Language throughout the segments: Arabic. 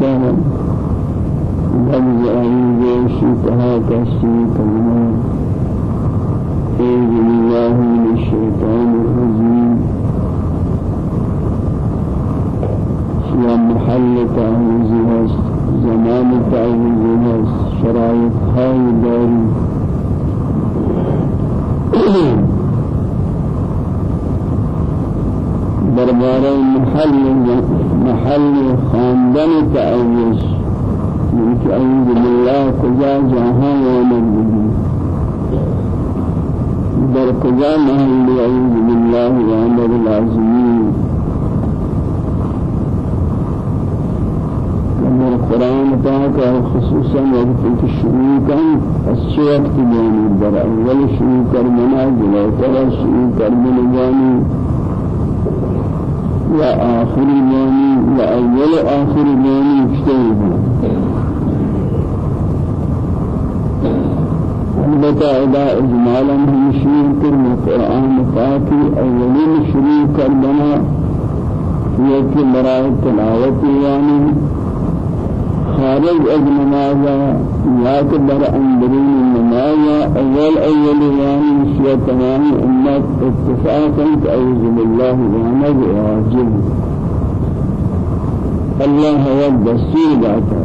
خلاصة اتفاقا تعوذ بالله وعنب واجب الله هو الدستور ذاته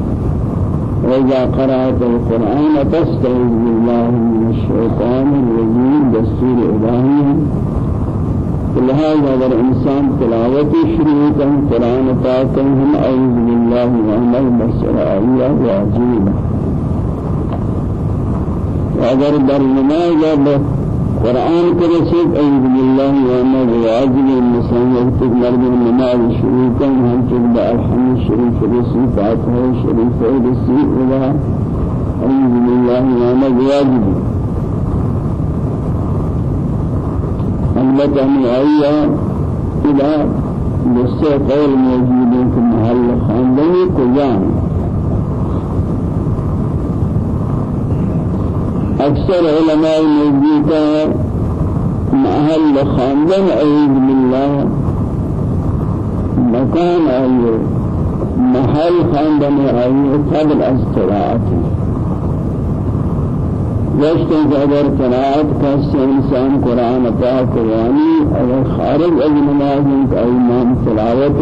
وإذا قرأت القرآن فاستعذ بالله من الشيطان الرجيم. دستور إلهي لهذا اگر انسان تلاوت کن قرآن پاک أعوذ باللہ وعمل بسر آئیہ واجب اگر در نماز قرآن کرسید اعوذ باللہ وعمل واجب الانسان یکتب مرد شروع کن ہم چل الحمد شریف رسی فاتحہ شریف رسی الہ اعوذ باللہ وعمل واجب البته من آیا إلى بسه قول موجود في محل خاندنی کجان أكثر علماء موجودة محل خاندن أعوذ بالله مكان أيه محل خاندن أيه قبل استراعته وشتن اگر قرآت انسان قرآن پاک قرآنی اگر خارج از نماز ایمان تلاوت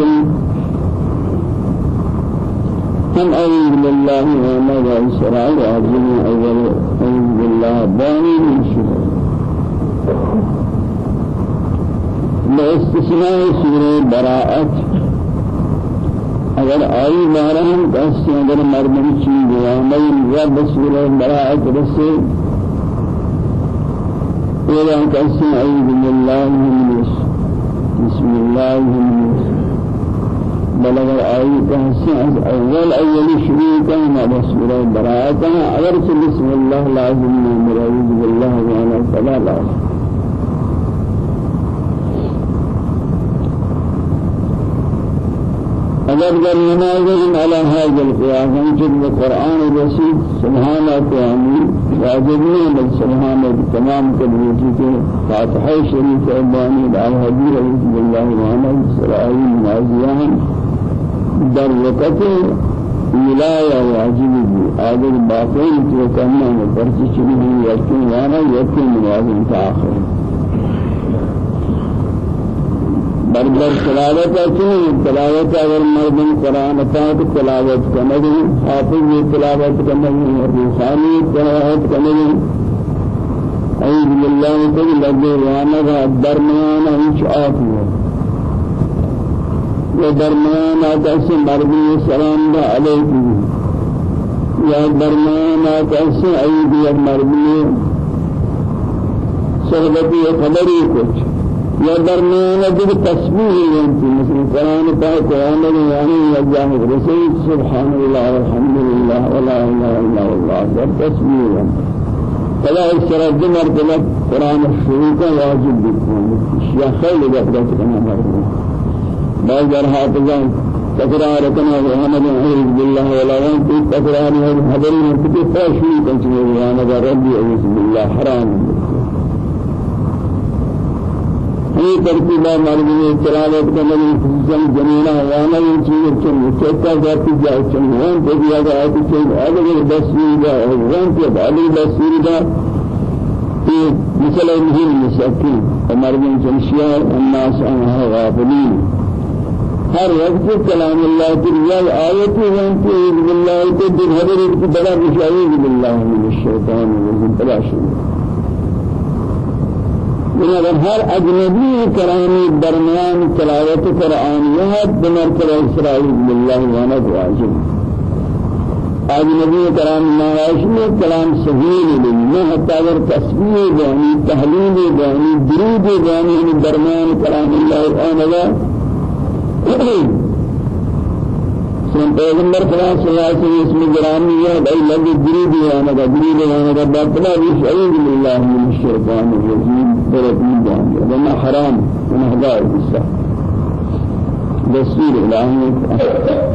هم أعوذ بالله وما وإسرائيل عظيم أول أعوذ بالله باني من شبه باستثناء سورة براءة اگر آئی مارہم کسی اگر مردم چیز ہوا میں رب سورة براءة رسے ولا كسم أعوذ بالله من بسم الله من بلغ الآية كهسن أول أول شروع كان بسم براءة أغرس بسم الله لازم من أعوذ بالله وعلى فلا لازم اگر در على هذا القياس جد القرآن الرسول سبحانه وتعالى واجبني بل سبحانه تمام كبيرتي کے فاتحہ ابانی دعا حدیث رسول الله اللہ علیہ وسلم در وقت ولاية واجب بھی آدھر باقی تو کرنا ہے پرچی چلی یقین وأنا یقین نماز آخر بربر تلاوت اچھی تلاوت اگر مردم قرآن پاک تلاوت کنگی حافظ تلاوت کنگی روحانی تلاوت اعوذ بالله من لگے وأنا درمیان ہیچ آتی یہ درمیان آتا سے مردم سلام دا علیکم. یا آتا سے اعوذ یا مردم صحبتی خبری کچھ. یا درمیان دیگر تسبیح یعنی مثل قرآن پاک قرآن یعنی یجاه رسول سبحان الله والحمد لله ولا اله الا الله در تسبیح فلا اشترى دمر دلت قرآن الشروع کا واجب یا خیلی بخدت کنا مرد بعض در حافظان تکرار کنا محمد اعوذ بالله ولا وانت تکرار حضرین کتی فاشوی کنچنی وأنا ربی اعوذ بالله حرام. ترتیبہ مرمی تلاوت کرنے خصوصاً جنینا وأنا یہ چیز چن چکا ذاتی جائے چن وان تے دیا گیا ہے کہ اگر بسیر دا وان تے علی بسیر دا کہ مثلا مهم مرمی جنشیاء الناس عنها غافلین ہر وقت کلام اللہ کی ریال آیتی وان تے بالله کے دل حضرت کی بڑا مشاہد بالله من الشیطان الرجیم بلا شروع بنابر هر أجنبي كرامي درمیان تلاوت قرآن يهد بمرتب إسرائيل بالله وأنا واجب أجنبي كرام نواشي كلام سهيل لله حتى اگر تسبيح باني تحليل باني درود باني درمیان كلام الله وأنا سن پیغمبر خدا صلی اللہ علیہ وسلم اسم گرامی ہے بھائی لگ گری دیوانا کا گری دیوانا کا باطلا بھی اعوذ باللہ من الشیطان الرجیم برکن جان وما حرام ونهدار بالسا دستور الہی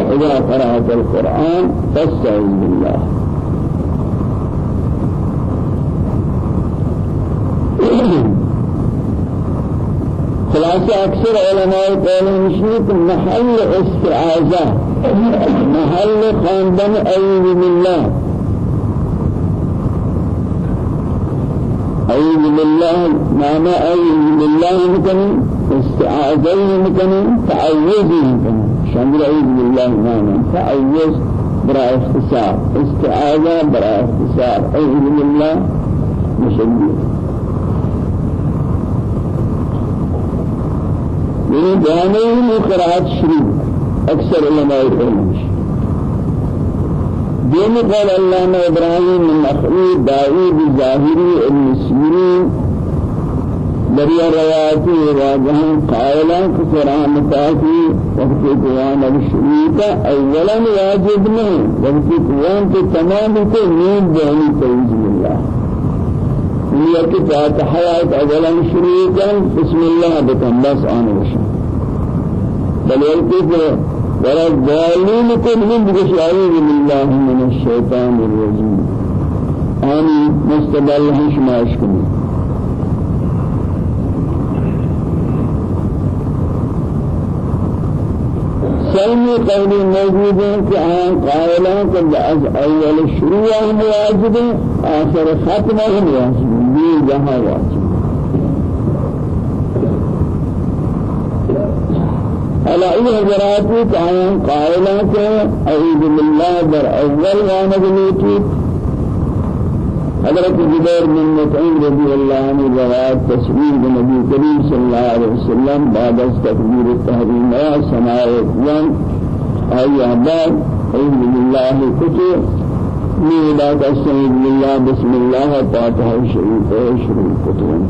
اذا قرأت القرآن فاستعذ بالله خلاصة أكثر علماء قولوا مشيك محل استعاذة محل خاندن أعوذ بالله. أعوذ بالله معنى أعوذ بالله مكان استعاذه مكان تعوذه مكان شامل أعوذ بالله معنى تعوذ برا اختصار استعاذة برا اختصار. أعوذ بالله مشدد من دانه قراءة شروع أكثر علماء العلم دين قال الله إبراهيم أخري داوود الظاهري ابن سيرين دريا رواتي واجهن قائلا كفران تاكي وقت قوان الشريطة أولا واجب نہیں وقت قوان کے تمام کو نیم دہنی بالله كتاب حياة أولا شريكا بسم الله بكم بس آن وشان بل يلقي ولا الضالين كلهم بشعائر بالله من الشيطان الرجيم آني مستبال شماش كني سلمي قولي موجود ہے کہ آن قائلہ کہ از اول شروع ہم واجب آخر ختم ہم واجب بھی جہاں واجب على أي حضرات كان قائلات أعوذ بالله در أول وأنا بنيتي حضرت جبير بن مطعم رضي الله عنه روایت تصویر النبي كريم صلى الله عليه وسلم بعد تكبير التحريم سماع القيام أي أحباب أعوذ بالله كتب ميلا تستعيذ بالله بسم الله فاتحة الشريف شريف كتب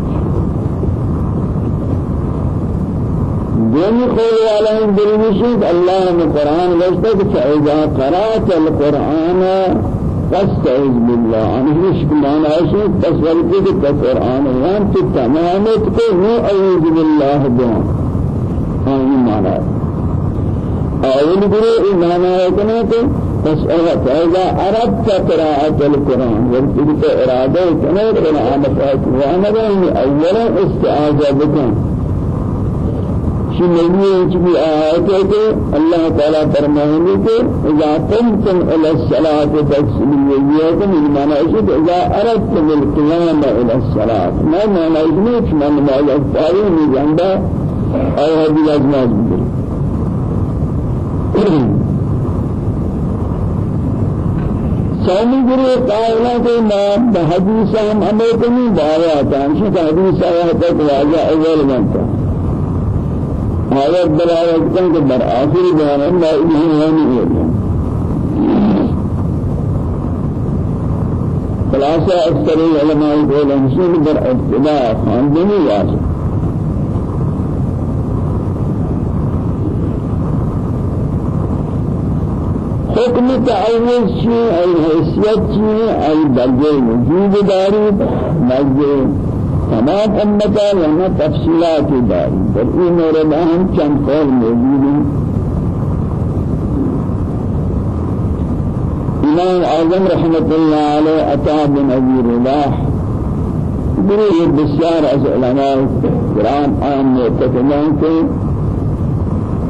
دوني قول عليهم بالمشيد الله من القرآن وجدك فإذا قرأت القرآن فاستعذ بالله. عنه مش معنى شيء تصور كده القرآن وانت تمامت كه أعوذ بالله بهم هذا معنى أول بري إيمانا يكنا فاسأل فإذا أردت قراءة القرآن. وانت إرادة فاتح وأنا أولا استعاذ بكم. ہے کہ اللہ تعالی فرمائے کہ اذا قمتم إلى الصلاه فاغسلوا وجوهكم بمعنى إيش اذا اردتم القيام إلى الصلاه ما معنى إيش ما نماز افطاری میں جاندا اور هذه لازمات سامی گروہ قائلہ کے نام بحدیث ہم ہمیں کنی بایا تھا ہمشہ حدیث آیا تک واجہ اول بنتا آیات بر آیات کن کہ بر آخری بیان اللہ ابن ہونی ہے خلاصہ اکثر علماء قول ہمشن بر ابتداء خاندنی واجب حکم تعوض چی ای حیثیت چی ای درجه وجود داری درجه تمام امتا لنا تفصیلات داری در این مورد چند قول موجود امام اعظم رحمت الله علیه عطا بن ابی رباح بری بسیار از علماء کرام آن معتقدان کہ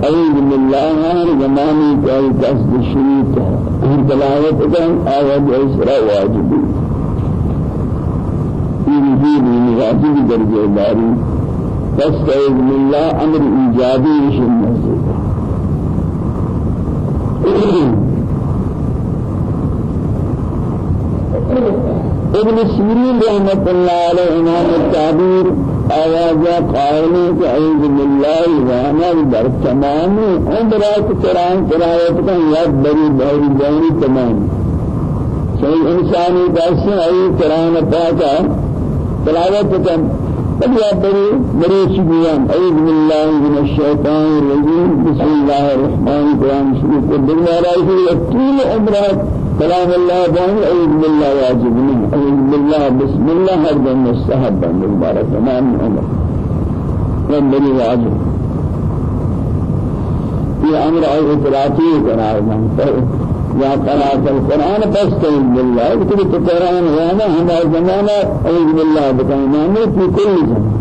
أعوذ بالله هر زمانی کوئی قصد شریط ہے تلاوت کن آیت اسراء واجبی یہ بھی واجبی درجہ داری فاستعذ بالله أمر إيجابي شنو ابن سیرین رحمت اللہ علیہ امام التعبیر آواز قائلی کہ اعوذ باللہ وأنا در تمام عمرات قرآن قرآت کا یاد بری بہری بہری تمام۔ صحیح انسانی کیسے آئی قرآن پاکا تلاوت کن بل یا بری بری شبیان أعوذ باللہ من الشیطان الرجیم بسم اللہ الرحمن الرحیم شریف کو بلنا رائی کہ طول عمرات كلام الله بان أعوذ بالله واجب منه أعوذ بالله. بسم الله. هر دم مستحب. مبارك تمام عمر بني واجب في أمر أي إطلاعي قرار من يا قراءة القرآن فاستعين بالله. كتب القرآن وأنا هم زمانة أعوذ بالله بكلمة في كل زمان.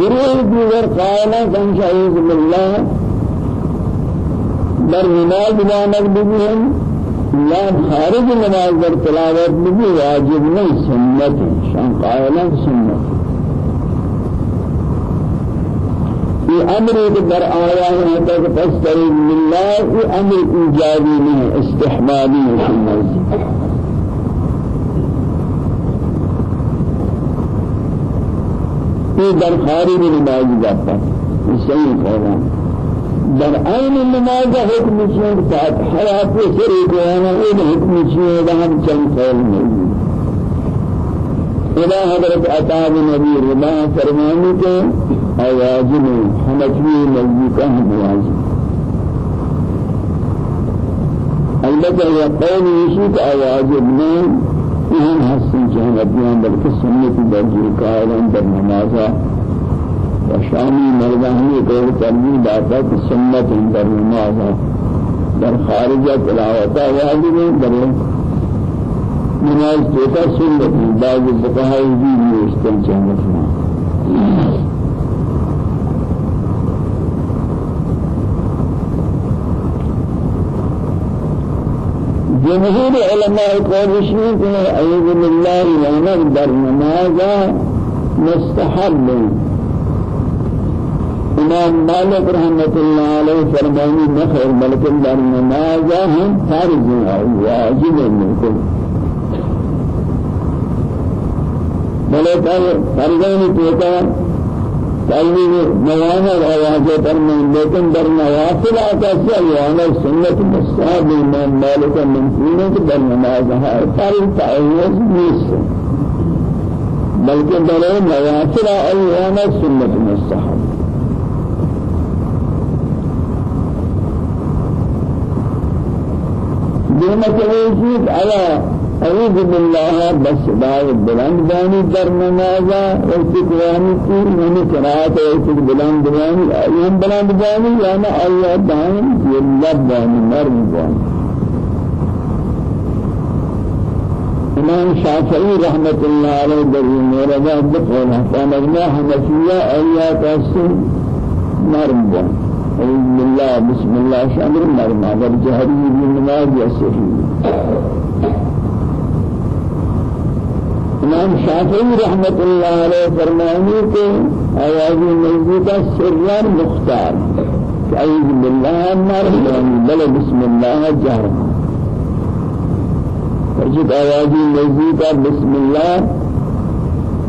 گروه دیگر قائلہ شعیز باللہ در نماز بانک بگیم یا خارج نماز در تلاوت بگی واجب نہیں سنت. شان قائلہ سنت. یہ أمر در آیا ہے کہ فاستعین باللہ یہ أمر ایجابی نہیں استحبابی سنت في در خارج نماز جاتا صحیح قولا در عین نماز حکم چیز فاتحہ حیات سر جوانا این حکم چیز ہم چل قول نہیں. إلى حضرت عطا نبی رضا فرمانی کے آواجن حنفی نزدیکہ ہم واجب البتہ یہ قول یشید آواجب نہیں این هستن جهان ابیان بلکه سنت درجه کاران در نمازا و شامی مردانی قول کرنی باتا که سنت در نمازا در خارج تلاوتا واجب در نماز توتا سنت بعض بقاهای بھی نیستن جهان جمهور علماء قرشين كنا أعوذ بالله وأنا در نمازا مستحب امام مالك رحمة الله عليه فرماني نخير بلکہ در نمازا هم فرض واجب منكم بلکہ فرضانی توتا تعلیم نوافل آواز پر میں لیکن در نوافل آتا سے یعنی سنت مستحب امام مالک منفینے کہ در نماز ہے۔ تعویز نیست بلکہ در نوافل آیانا سنت مستحب دیمہ چلیے على أعوذ بالله بس دعوة بلند باني در نمازا وقت قيامي كور من قراءة وقت بلند باني أيام بلند باني يعني آيات باني يلب باني مرم باني إمام شافعي رحمة الله عليه در موردا بقوله فنغنا حنفية آيات السن مرم باني أعوذ بالله بسم الله شامر مرم أگر جهري بالنماز يسري إمام شافعی رحمت اللہ علیہ فرمانی کہ آواز نزدیک سرر مختار. أعوذ باللہ مرحبا بل بسم اللہ جہر فرجت آواز نزدیک بسم اللہ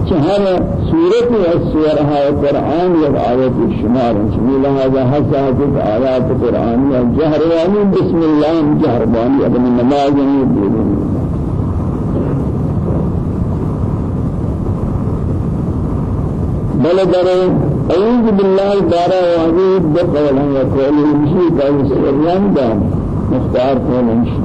چهر سورة السورة القرآن يبعوت الشمار شميل هذا حساسة آيات القرآن جهر. واني بسم الله جهر واني ابن النماز يبدو بل در أعوذ بالله دارا وعيد بقولا يقول المشي كان سريان دام مختار قول المشي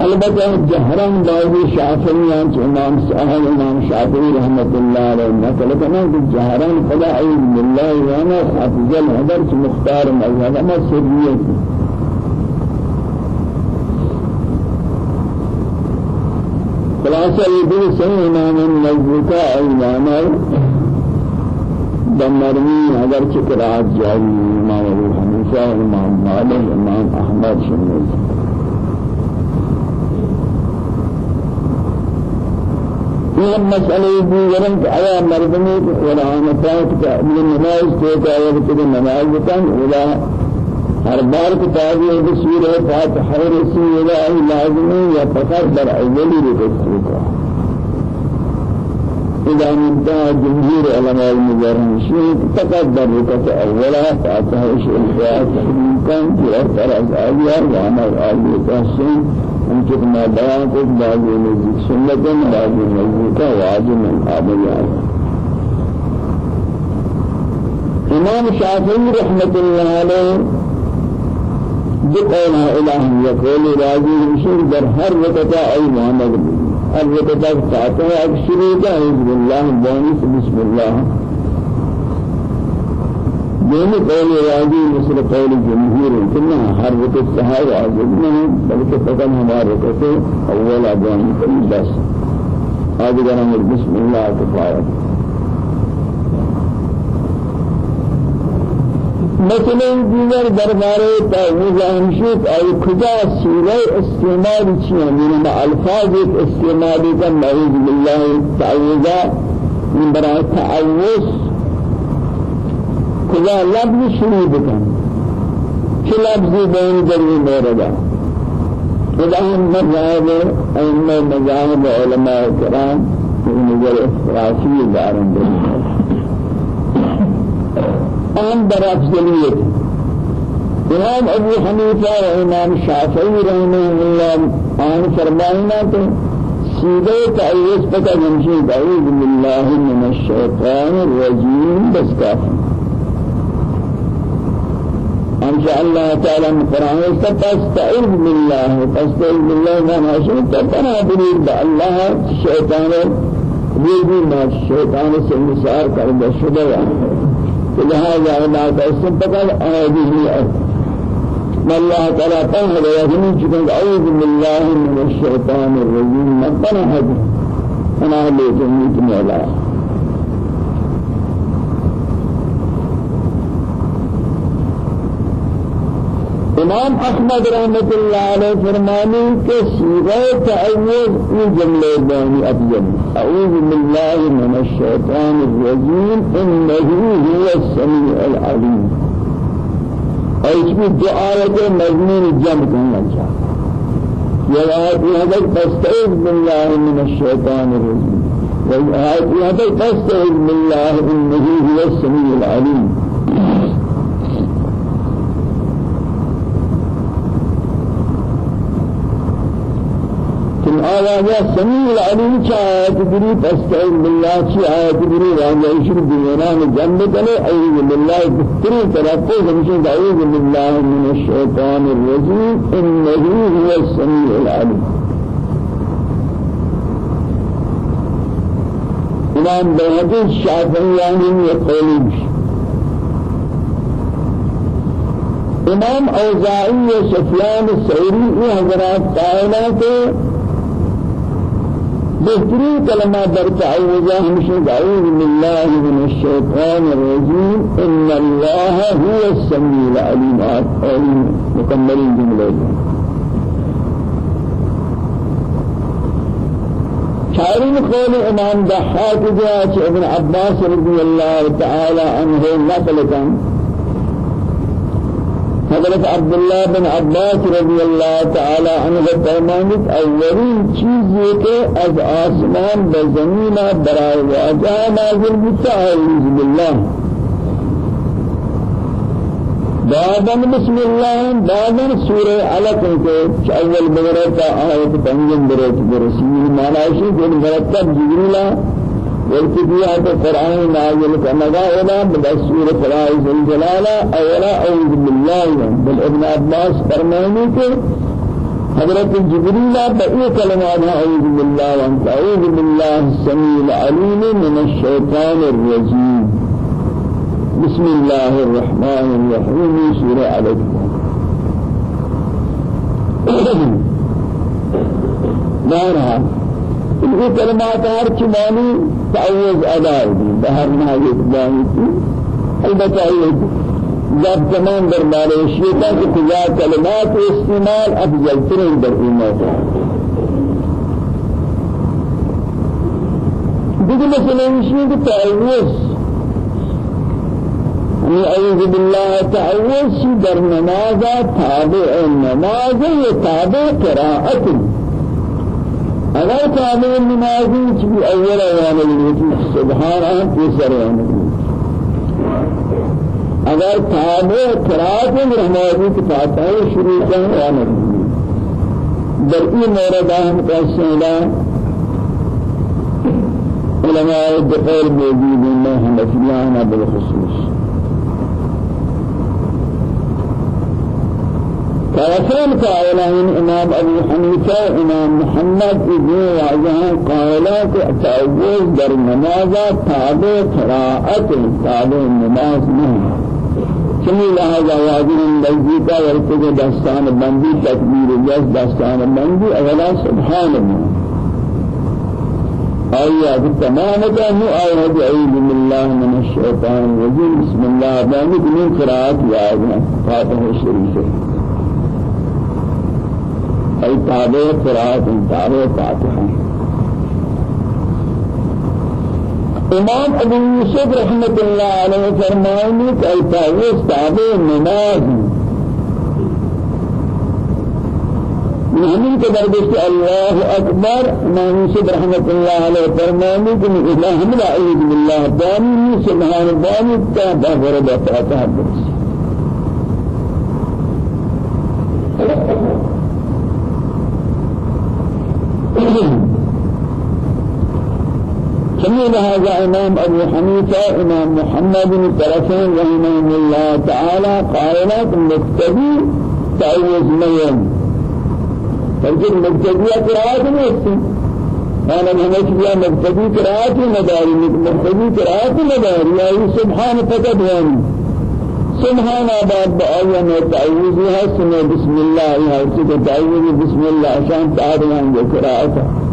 البته جهران باوی شافعیان امام صاحب امام شافعی رحمت الله علیه. نقل کنا کہ جهران فلا اعوذ بالله وأنا حافظ الهدر مختار مذهب ما سریت یہ بھی صحیح امام نزدیکا ایمانا دمرمی اگر چکرات جاری امام ابو حنیفہ امام مالک امام احمد شمس یہ مسئلے دیگرن کہ آیا مردمی ولا نفات کا من نماز کو کا اور نماز بتاں ہر بار کتاب یہ سورہ فاتحہ رسی ولا لازم یا فقط در اولی رکعت کو إذا انتهى جمهور علماء المجرم شيء فقط در ركعت أولى فاتحة شيء كان في أكثر أزعاجها وعمل آل تحسين ممكن ما بيان كل بعض المزيد سنة بعض المزيد واجب من آبيان إمام الشافعي رحمة الله عليه بقولها إله يقول راجي يشير در هر وقتا أي محمد. هر وقتا فاتحة أكشري أعوذ بالله باني بسم الله دين قول راجي مثل قول جمهور كنا هر وقت عظيم نہیں بلکہ فقط ہمارے وقت اول ابان بس. هذا بسم الله كفايه مثلا دیگر درباره تعویض انشید ای کجا سیره استعمال چیه؟ من الفاظ استعمالی کا نعوذ بالله تعویضا من برای تعوض کجا لفظ شروع بکن؟ چه لفظی بین جری موردا خدا هم مذاهب ائمه مذاهب علماء کرام نظر افراسی دارن آن در افضلیت. امام ابو حنیفہ و امام شافعی رحمہ اللہ آن فرمائنا تو سیدھے تعیز پتہ جمشید اعوذ من الشیطان الرجیم بس کافی ان شاء الله تعالى من قرآن فاستعذ بالله فاستعذ بالله ما نشأ تبنا بريد الله الشيطان بيجي ما الشيطان سنسار كرد شدوا لهذا عبادة استبقى هذه ما الله تعالى قال ويغني جدا أعوذ بالله من الشيطان الرجيم. مقنا هذا أنا أهلي جميع مولا إمام أحمد رحمت اللہ علیہ فرمانے کے سیغہ تعوذ یہ جملے بانی ابین أعوذ باللہ من الشیطان الرجیم إنه هو السمیع العلیم ایچ بھی دعایت مضمون جمع کرنا چاہتا یہ آیت یہ من الشیطان الرجیم یہ آیت یہ ہے فاستعذ باللہ إنه هو السمیع العلیم آواز سمیع العلیم چا آیت بری فاستعین بالله چی آیت بری راجع ایشر دیوانان جنب کنے أعوذ بالله بہترین تلفظ ہمشن أعوذ بالله من الشیطان الرجیم إنه هو السمیع العلیم إمام بہتی شافعیانی یہ قولی إمام اوزاعی سفیان یہ حضرات قائلہ بهترین کلمہ در تعوذہ ہمشن اعوذ بالله من الشیطان الرجیم إن الله هو السمیع العلیم آمین مکمل جملے شاعرین قول إمام ضحاک جاء ابن عباس رضی اللہ تعالی عنہ نقل حضرت عبد الله بن عباس رضي الله تعالى عنه فرمانت اولین چیزی که از آسمان به زمین برای واجه نازل بتعوذ بالله بعداً بسم الله بعداً سورة علق کے اول بغرة آیت پنجم برت برسول معنی ہے کہ مرتب جبریل والكتيات القرآن نازل كما قال بدسور فرائز الجلالة أولا أعوذ بالله بل ابن عباس فرماني کہ حضرت جبريل بأي كلمات أعوذ بالله وأنت أعوذ بالله السميع العليم من الشيطان الرجيم. بسم الله الرحمن الرحيم. سورة عليك. بارها یہ کلمات ہر چمانی تعوذ ادا ہوگی بہر نہ یہ جانی البتہ یہ جب تمام دربار شیطان کی تجا کلمات استعمال افضل ترین در دیگه مثلا میشه که تعوذ يعني أعوذ بالله تعوذ در نماز تابع النماز تابع قراءة اگر تابع النماز في أول أيام سبحان الله في سر اگر تابع قرات رحمانی کی فاتحہ شروع کریں یا نہیں در این مورد ہم قصیدہ علماء الدخول موجود ہیں حنفیان بالخصوص كافرين قائلين إمام أبي حنيفة إمام محمد ابن وعجهان قائلات تعوذ در نماز تابع قراءة تابع النماز منه چنی لہذا واجب نزدیکا ورتے دستان بندی تکبیر جس دستان بندی اولا سبحان اللہ آيات تمام كانوا آيات أعوذ بالله من الشيطان الرجيم بسم الله بانك من قراءة يا فاتحة الشريفة أي تابع قراءة تابع فاتحة. إمام أبو یوسف رحمت اللہ علیہ فرمائیں کہ الفاظ تابع نماز ہمیں کے دربست اللہ اکبر امام یوسف رحمت اللہ علیہ فرمائیں کہ الہ لا اعوذ باللہ دانی سبحان اللہ تا بغیر بطاعتہ سمي هذا إمام أبو حنيفة إمام محمد بن طرفين رحمه الله تعالى قائلات مكتبي تعوذ ميم فالجد مكتبية قراءات نفسي أنا بهمشي مكتبي قراءات مداري مكتبي قراءات مداري. يعني سبحان يعني سبحان بعد بآية من تعوذها سنة بسم الله سيدة تعوذ بسم الله عشان تعالى عن قراءتها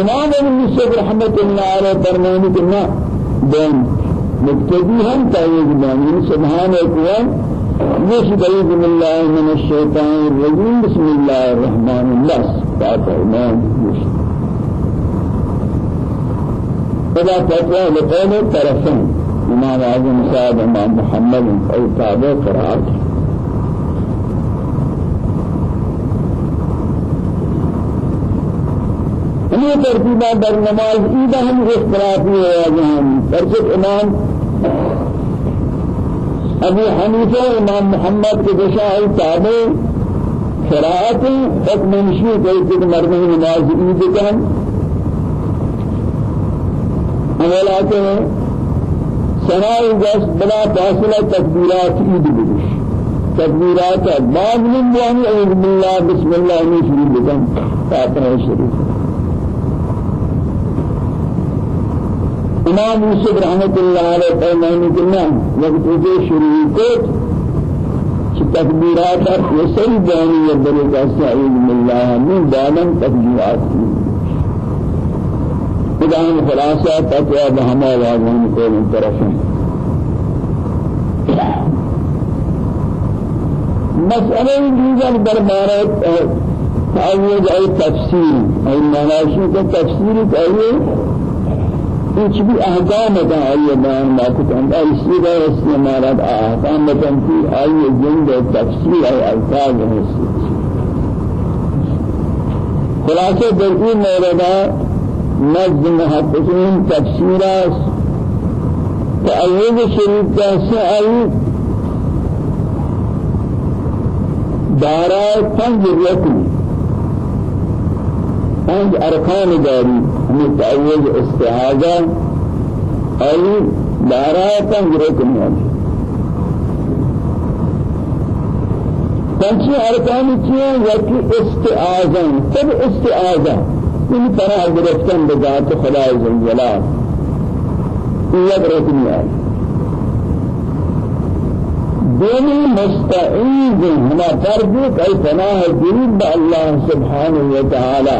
إمام ابن یوسف رحمت اللہ علیہ فرمانے کہ نہ دین مقتدی ہم تعویذ بانی سبحان اکوان بعيد من الله من الشيطان الرجيم بسم الله الرحمن الرحيم فاتح امام يوسف فلا فتوى لقول الطرفين امام اعظم سعد امام محمد أو تابع قراءته یہ ترتیبہ در نماز عید ہم اختلافی ہے جہاں فرشت امام ابو حنیفہ امام محمد کے دشاہی تابع قراءت حکم نشی کہتے کہ مرمی نماز عید کن اولا کہ سنائی جس بلا فاصلہ تکبیرات عید بدش تکبیرات بعد من جانی اعوذ باللہ بسم اللہ نشری بکن. فاتحہ شریف. امام یوسف رحمت اللہ علیہ فرمانے کہ نہ وقت شروع کو کہ تکبیرات یہ صحیح جانی ہے بلے من دامن تکبیرات خدا ہم خلاصہ تقوی بہما واضح کو من طرف مسئلہ دیگر دربارہ تعویض ای تفسیر. ای مناشی کا کچھ بھی احکام کا آئیے بیان باقی اندر اسی کا استعمالات احکام بتن کی آئیے جن و تفسیر ہے الفاظ ہے خلاصہ در این موردہ نزد محققین تفسیرات تعویض شریف کا سعی دارای پنج رکن پنج ارکان داری۔ ہمیں تعوذ استعاذہ ای دارا تنگ رکن ہے بلکہ ارکان چیئے یکی استعاذن سب استعاذہ ان طرح گرفتن بذات خدا عزوجلال یہ رکنی ہے دونی مستعید ہما فرد کئی پناہ جریب اللہ سبحانہ وتعالی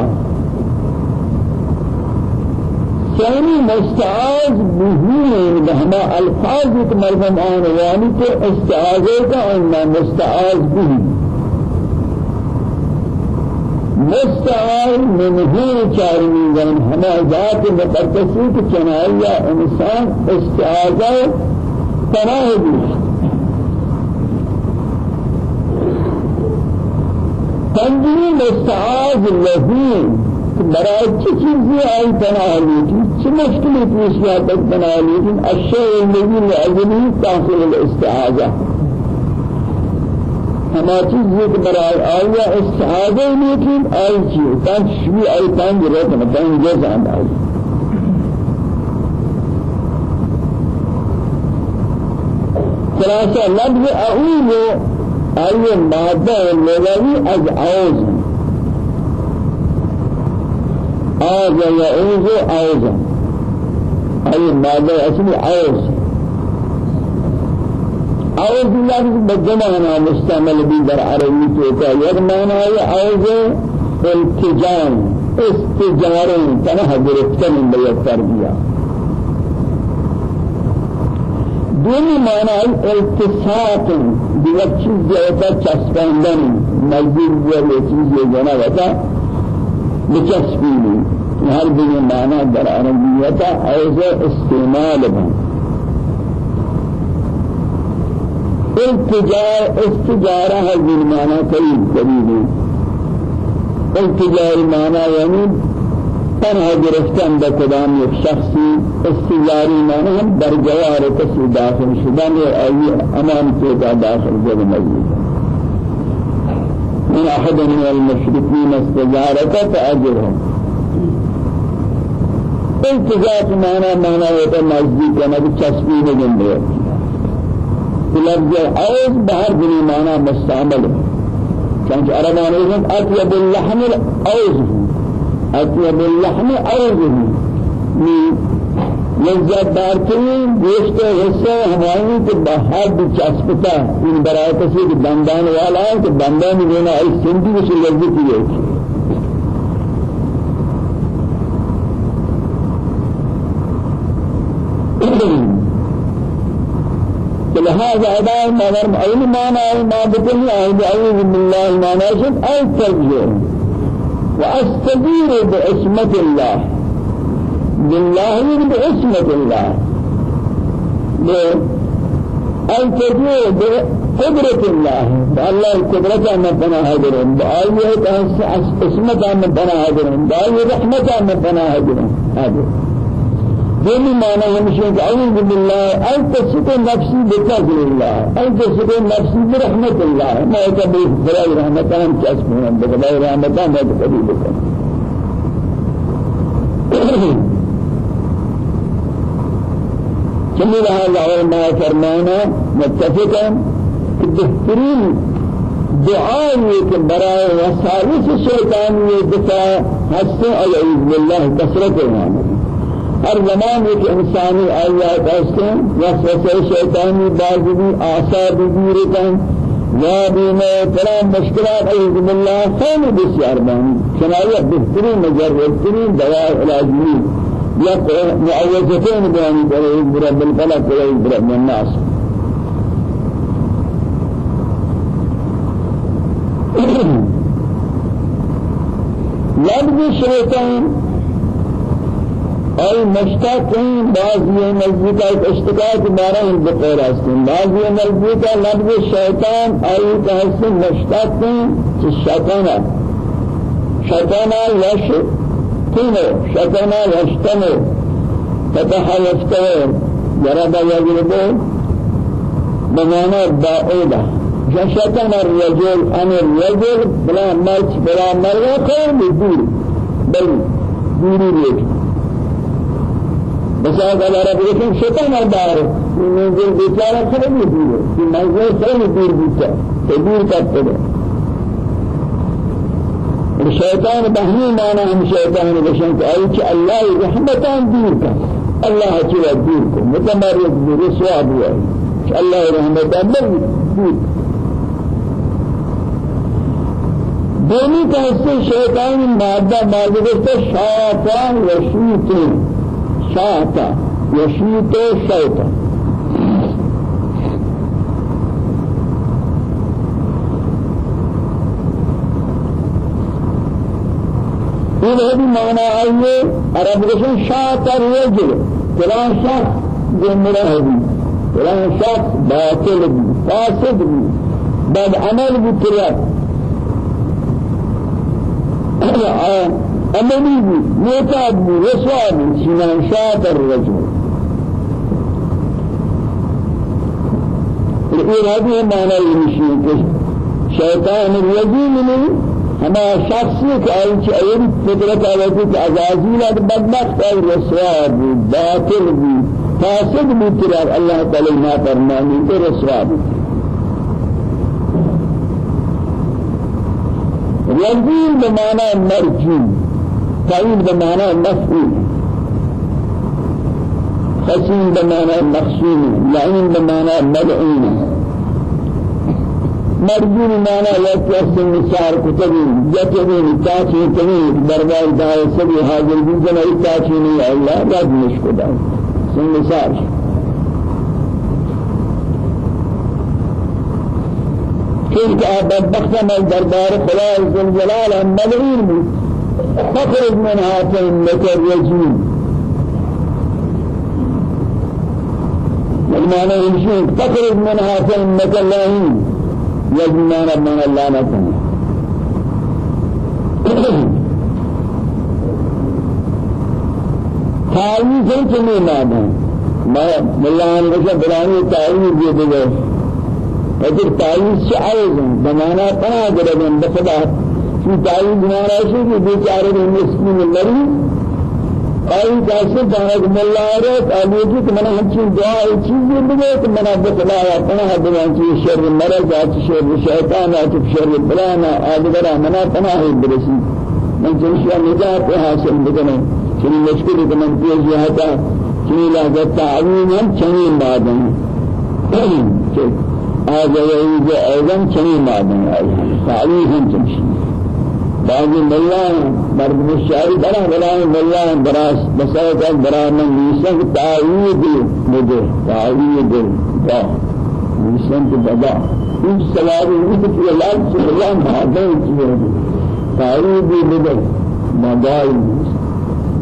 ثاني مستعاذ به بهما الفاظ مرمم آن يعني تو استعاذه کا آن مستعاذ به مستعاذ منه چارمی جان ہما ذات مقدسی کی چنائیہ انسان استعاذہ پناہ بھی تنجی مستعاذ لذین. برای چه چیزی آئی پناہ لیتی چه مشکلی پیشیات تک پناہ لیتی الشیء الذي لأجلی تحصل الاستعاذہ ہما چیزی کہ برای آیا استعاذہ لیتی آئی چیز تن شوی آئی تن گرہتنا تن جزان آئی خلاصہ لفظ اعوذ آئی مادہ لغوی از عوض آز يعوز آوزا أي ماذا اسمه آوز آوز لفظ بجمعنا مستعمل بي در عربي توتا. يد معنى آوز التجان استجارين تنها گرفتن بيت تربية. دومی معنی التصاق دیگر چیز جایتا چسباندن. مجبور یا چیز جنا بتا بچسبینی هر دیگه معنی در عربیت ایزا استعمال بن التجار استجارة هذه المعنى قريب قريب التجار معنى يعني تنها گرفتن به کدام یک شخصی استجاری معنی هم در جوار کسی داخل شدن یا ای أمان تو داخل جد مجید. من أحد من المشركين استجارك فأجرهم. التجارت معنى معنى ہوتا نزدیک ہے نبی چسبی نہیں دے لفظ عوض بہر دنی معنى مستعمل. كانت عربان يقول أطيب اللحم أوزه أطيب اللحم أوزه لذت دارترین گوشت حصہ ہماری باہر بھی چسپتا ان برائے کسی کے دندان والا ہے کہ دندان دینا اس سندھی سے لذت ہی ہے لهذا أداء ما أين ما ما بكل أعوذ بالله ما أي تجير وأستجير باسمة الله. بالله باسمة الله. أن تجيء بقدرة الله. الله القدرة من بنا هدرهم بآية أسمة من بنا هدرهم بآية رحمة من بنا هدرهم هذا. دینی معنی ہمشہ کہ أعوذ باللہ أنت سکن نفسی بفضل اللہ أنت سکن نفسی برحمت اللہ میں کبھی برائے رحمتان کس ہوں برائے رحمتان میں کبھی بکن چلی رہا علماء فرمانا متفقا. بہترین دعائیں کہ برائے وساوس شیطان یہ دفاع حسن. أعوذ باللہ کثرت ہے ہر زمان ایک انسانی آیات ایسے وسوسے شیطانی بازی آساب بیرکن یا بینا ترام مشکلات اعوذ باللہ خیلی بسیار بانی چنائیہ بہترین مجرد ترین دواء علاجی یا معوذتين بیانی کرے برب الفلق و برب الناس. لفظ شیطان أي مشتاقين بعضي نزدیک اشتقاق بارہ بقول هستن بعضی نزدیک لفظ الشيطان أي تحسن مشتاقين الشيطان شيطان يشتم شيطان يشتم فتح يفتح ضرب يضرب بمعنى بعيدة شيطان الرجل أن الرجل بلا مرج بلا مرج خير بدور بل دوری لیکن بس اگر عرب لیکن شیطان دار منزل بیچارہ خیلی دور. ہے کہ منزل خیلی دور بیچا تو دور کرتے ہیں الشيطان بهني مانا هم شيطان بشن أي الله رحمتان ديرك الله تعالى ديرك متمرد برسوا أبوه الله رحمتان ديرك دونی کا شیطان مادہ مادہ سے شاعتا وشیط شاعتا وشیط شیطان این هذه معنى آئیے عرب رسول شاعت الرجل فلان شخص جمرہ ہے فلان شخص باطل فاسد بد عمل بطریات أمني بي سنان شاط الرجل. الإيه هذه معنى يمشي. شيطان الرجيم من هما شخصي كأي شيء فكرة على ذلك أزازيل بدبخت أي رسوا بي باطل بي فاسد بي ترى الله تعالى ما فرماني رسوا بي رجيم بمعنى مرجوم تعيين بمعنى مفعول خسين بمعنى مخصوم لعين بمعنى مدعون مرجون معنى يتوسط النسار كتبين. يتبين تاچين تبين دربار دائے سبھی حاضر بزن ای تاچینی اللہ رد مشکو دائے سن نسار تلك بدبخت من دربار خدا عز الجلال مدعين فخرج من هاتين لك الرجيم المعنى يمشون فخرج من هاتين لك اللهين يجمعنا من الله نتنا ہے کہ نہیں مانا میں ملان رشا بلانی تعویز دے دے اگر تعویز سے ہیں بمانا پناہ گردن بخدا تعویز مانا شو کہ بیچارے نے مسکین مریض أي جالس دارك ملارة تعليقي كمان هنشين دعاء چیزی بگه که من بخدا یا پناه بگم چی شر مرض آت شر شیطان آت شر فلان آدگر منا پناه برسی۔ من جنشیا نجات حاصل بکنم چنین مشکلی که من پیش یهتا چنین لحظت تعویز هم چنین بادن آجا أيضا كني مادن تعليهم تمشي بعض ملان مرد الشعري برا بلا ملان براس بسائق برا من نيسان تعويد مده تعويد دا نيسان بدا إن سواري وقت في الله سبحانه وتعالى تعويد مده مداي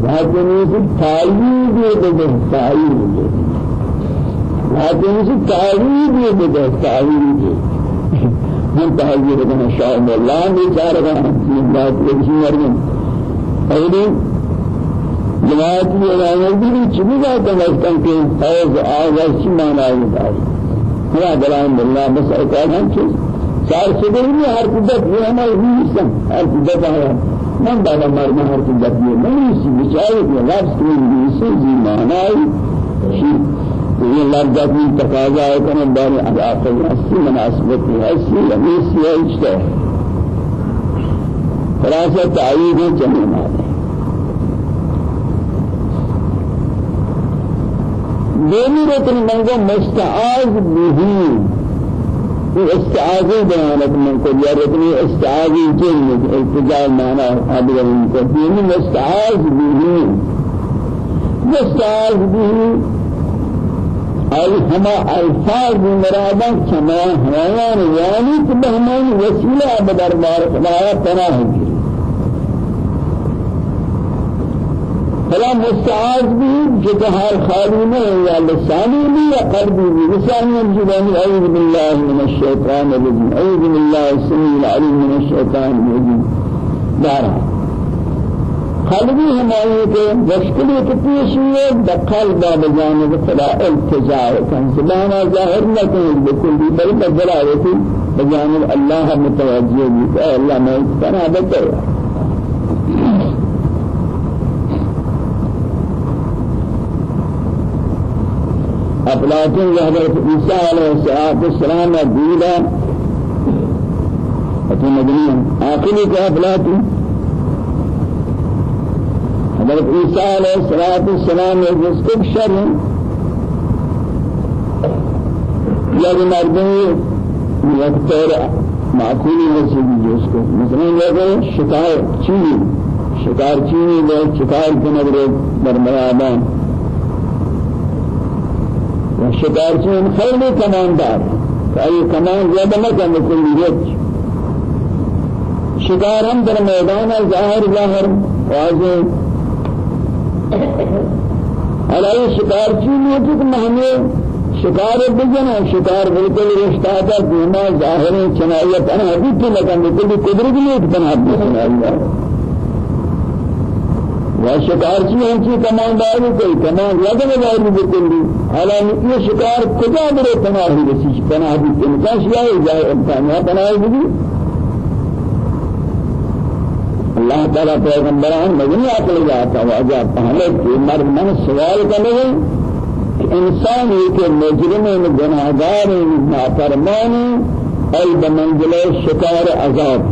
لكن يجب تعويد مده تعويد مده. لكن اسے تعویل یہ بده تعویل من تعویل کرنا شاء الله نے چار کا من بات یہ مرن اولی جماعت یہ راہ بھی چنی کا تمستان کے فیض آواز کی معنی ہے ہوا دلائم اللہ بس اقال ہم چیز. چار صدر میں ہر قدرت یہ ہمارے نہیں ہر قدرت ہے من بعد مرنا ہر قدرت یہ نہیں سی بیچارے کے لفظ کی سے جی معنی یہ لفظ کی تقاضا ہے کہ بار علاقہ اسی مناسبت ہے اسی لمیسی ہے اجتا ہے خلاصہ تعیید ہے جمع معنی دینی رتن منگو مستعاذ به استعاذی بیانت من کو یا رتنی استعاذی جن التجال معنی ابدا من کو مستعاذ به مستعاذ به أي هما ألفاظ مرادة كما همان يعني كبهمان وسيلة بدربار خدايا پناه فلا مستعاذ به جدها الخالين يا لساني لي يا قلبي لي لساني الجباني أعوذ بالله من الشيطان الرجيم أعوذ بالله السميع العليم من الشيطان الرجيم دارا قلبی ہماری کے مشکلی کی پیش ہوئے دخل باب جانب خدا التجاء کن. سبحانہ ظاہر نہ کہیں بکلی بل بدلاوتی بجانب اللہ متوجہ بھی کہ اللہ میں پناہ بکر. افلاطون حضرت عیسیٰ علیہ السلام دیدہ اپنی مدینہ آخری کو افلاطون حضرت عیسیٰ علیہ السلام نے جس کو شر یا مردمی یک طور معقولی نصیبی جس کو۔ مثلا یہ شکار چینی شکار چینی لے شکار کے نظر در میادان شکار چین خیلی کماندار کہ کمان زیادہ نہ کرنے کلی شکار ہم در میدان ظاہر ظاہر واضح۔ علاوه شکار چی موجود مهمه شکار بجنا شکار بالکل رشتہ تھا دینا ظاہر چنائیت أنا حدیث کی لگن بالکل قدرت نہیں ایک بنا اللہ و شکار چی ہم چی کمان داری کوئی؟ کمان لگن داری بالکل حالانکہ یہ شکار کجا برے پناہی رسی پناہی انسان شیائے جائے امتحان پناہی بھی اللہ تعالیٰ پیغمبران مجھنی عقل جاتا واجہ پہلے کہ مرد من سوال کرنے انسان یہ کہ مجرم گناہگار نافرمان ای بمنزل شکار عذاب۔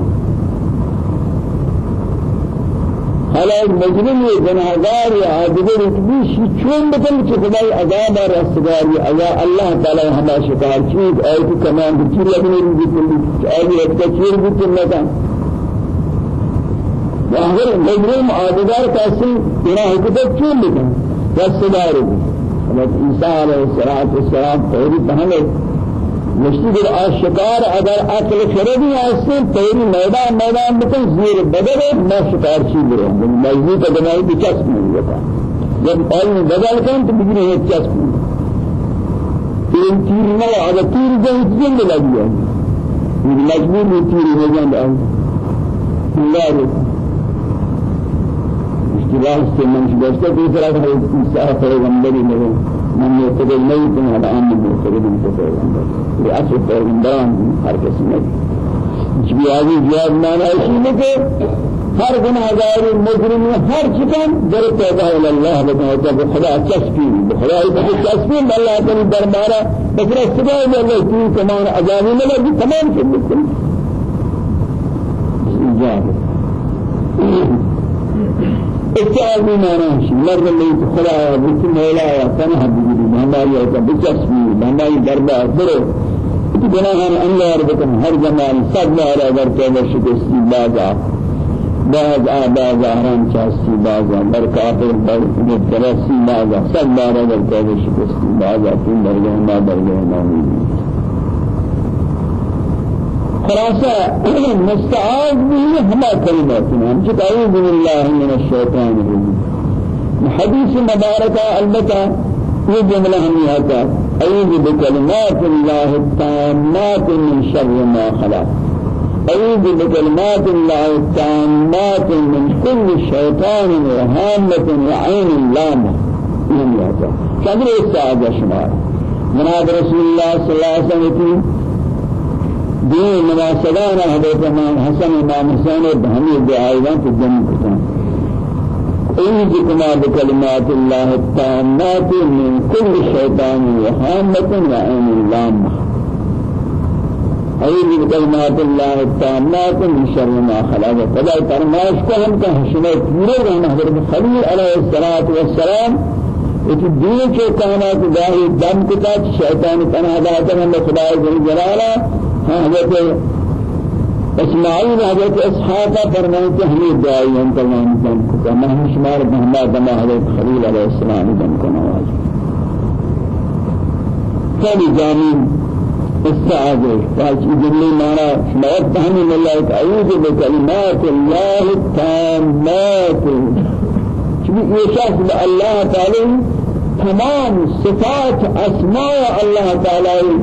حالا مجرم گناہگار یا عادگر اتبیش چون بکن کہ خدای عذاب رستگار یا اللہ تعالی ہما شکار چیز ایتی کمان بچی لگنے بھی کلی ایتی رکھتا چیر بھی کلی ظاهر مجرم آدگار کسی بنا حکومت کیوں لکھا دستدار حضرت عیسیٰ علیہ السلام پہلی پہلے مشتی در آشکار اگر عقل خردی آسن پہلی میدان میدان بکن زیر بدل ما شکار چی برے مجزی کا دمائی بچسپ نہیں ہوتا جب پہلی بدل کن تو بگنی ایک چسپ نہیں تین تیر نو اگر تیر جنگ جنگ لگی ہے مجبور تیر ہو جاندہ اللہ رکھا اختلاف سے منشبست دوسرا ہے عیسیٰ پیغمبری میں من يتبع ميت على أن المعتقد بالبيغمبر لأصل پیغمبران ہر کسی میں جبی آگی جواب مانا اسی میں کہ ہر گناہگار مجرم ہر چکن در پیدا اللہ بتاتا بخدا چسپی بخدا چسپی اللہ تعالی دربارہ بکرہ سبا اللہ تو تمام عذابی میں لگی تمام سے بالکل جاب اتعال بمعنى مرد اللي خلا بس مولا فنها بجري بهماري أو بجسمي بهماري دربا برو itu gunahan Allah rabbukum har zaman sabla ala barka wa shukri baza baza baza haram chasti baza barka per bar mudarrisi baza sabla ala barka wa shukri baza tun darga ma darga ma خلاصة مستعاذ به هما كلمات هم أعوذ بالله من الشيطان الرجيم حديث مباركة البتة في جملة هميهتا أعوذ بكلمات الله التامات من شر ما خلق. أعوذ بكلمات الله التامات من كل شيطان وهامة وعين لامة. هميهتا شكرا السعادة شمار جناب رسول الله صلى الله عليه وسلم دین مناسبان حضرت امام حسن امام حسین بہمی دعائیان في جن کتن اعوذ كما بكلمات الله التامات من كل شيطان وهامة وعين اللامة اعوذ بكلمات الله التامات من شر ما خلق. فلا فرماش کو ہم کا حشمہ پورے رہنا حضرت خلیل علیہ والسلام ایک دین کے کائنات ظاہر دم کتا شیطان پناہ داتا ہم خدا جل جلالہ حضرت اسماعیل حضرت إسحاق فرمائے ہمیں دعائی ہم کلام دم کو کما شمار بہما دما حضرت خلیل علیہ السلام دم کو نواز کلی جامین استعاذ فاج جملے مانا شمار فهمی اللہ اعوذ بکلمات اللہ التامات. شخص اللہ تعالی تمام صفات أسماء اللہ تعالی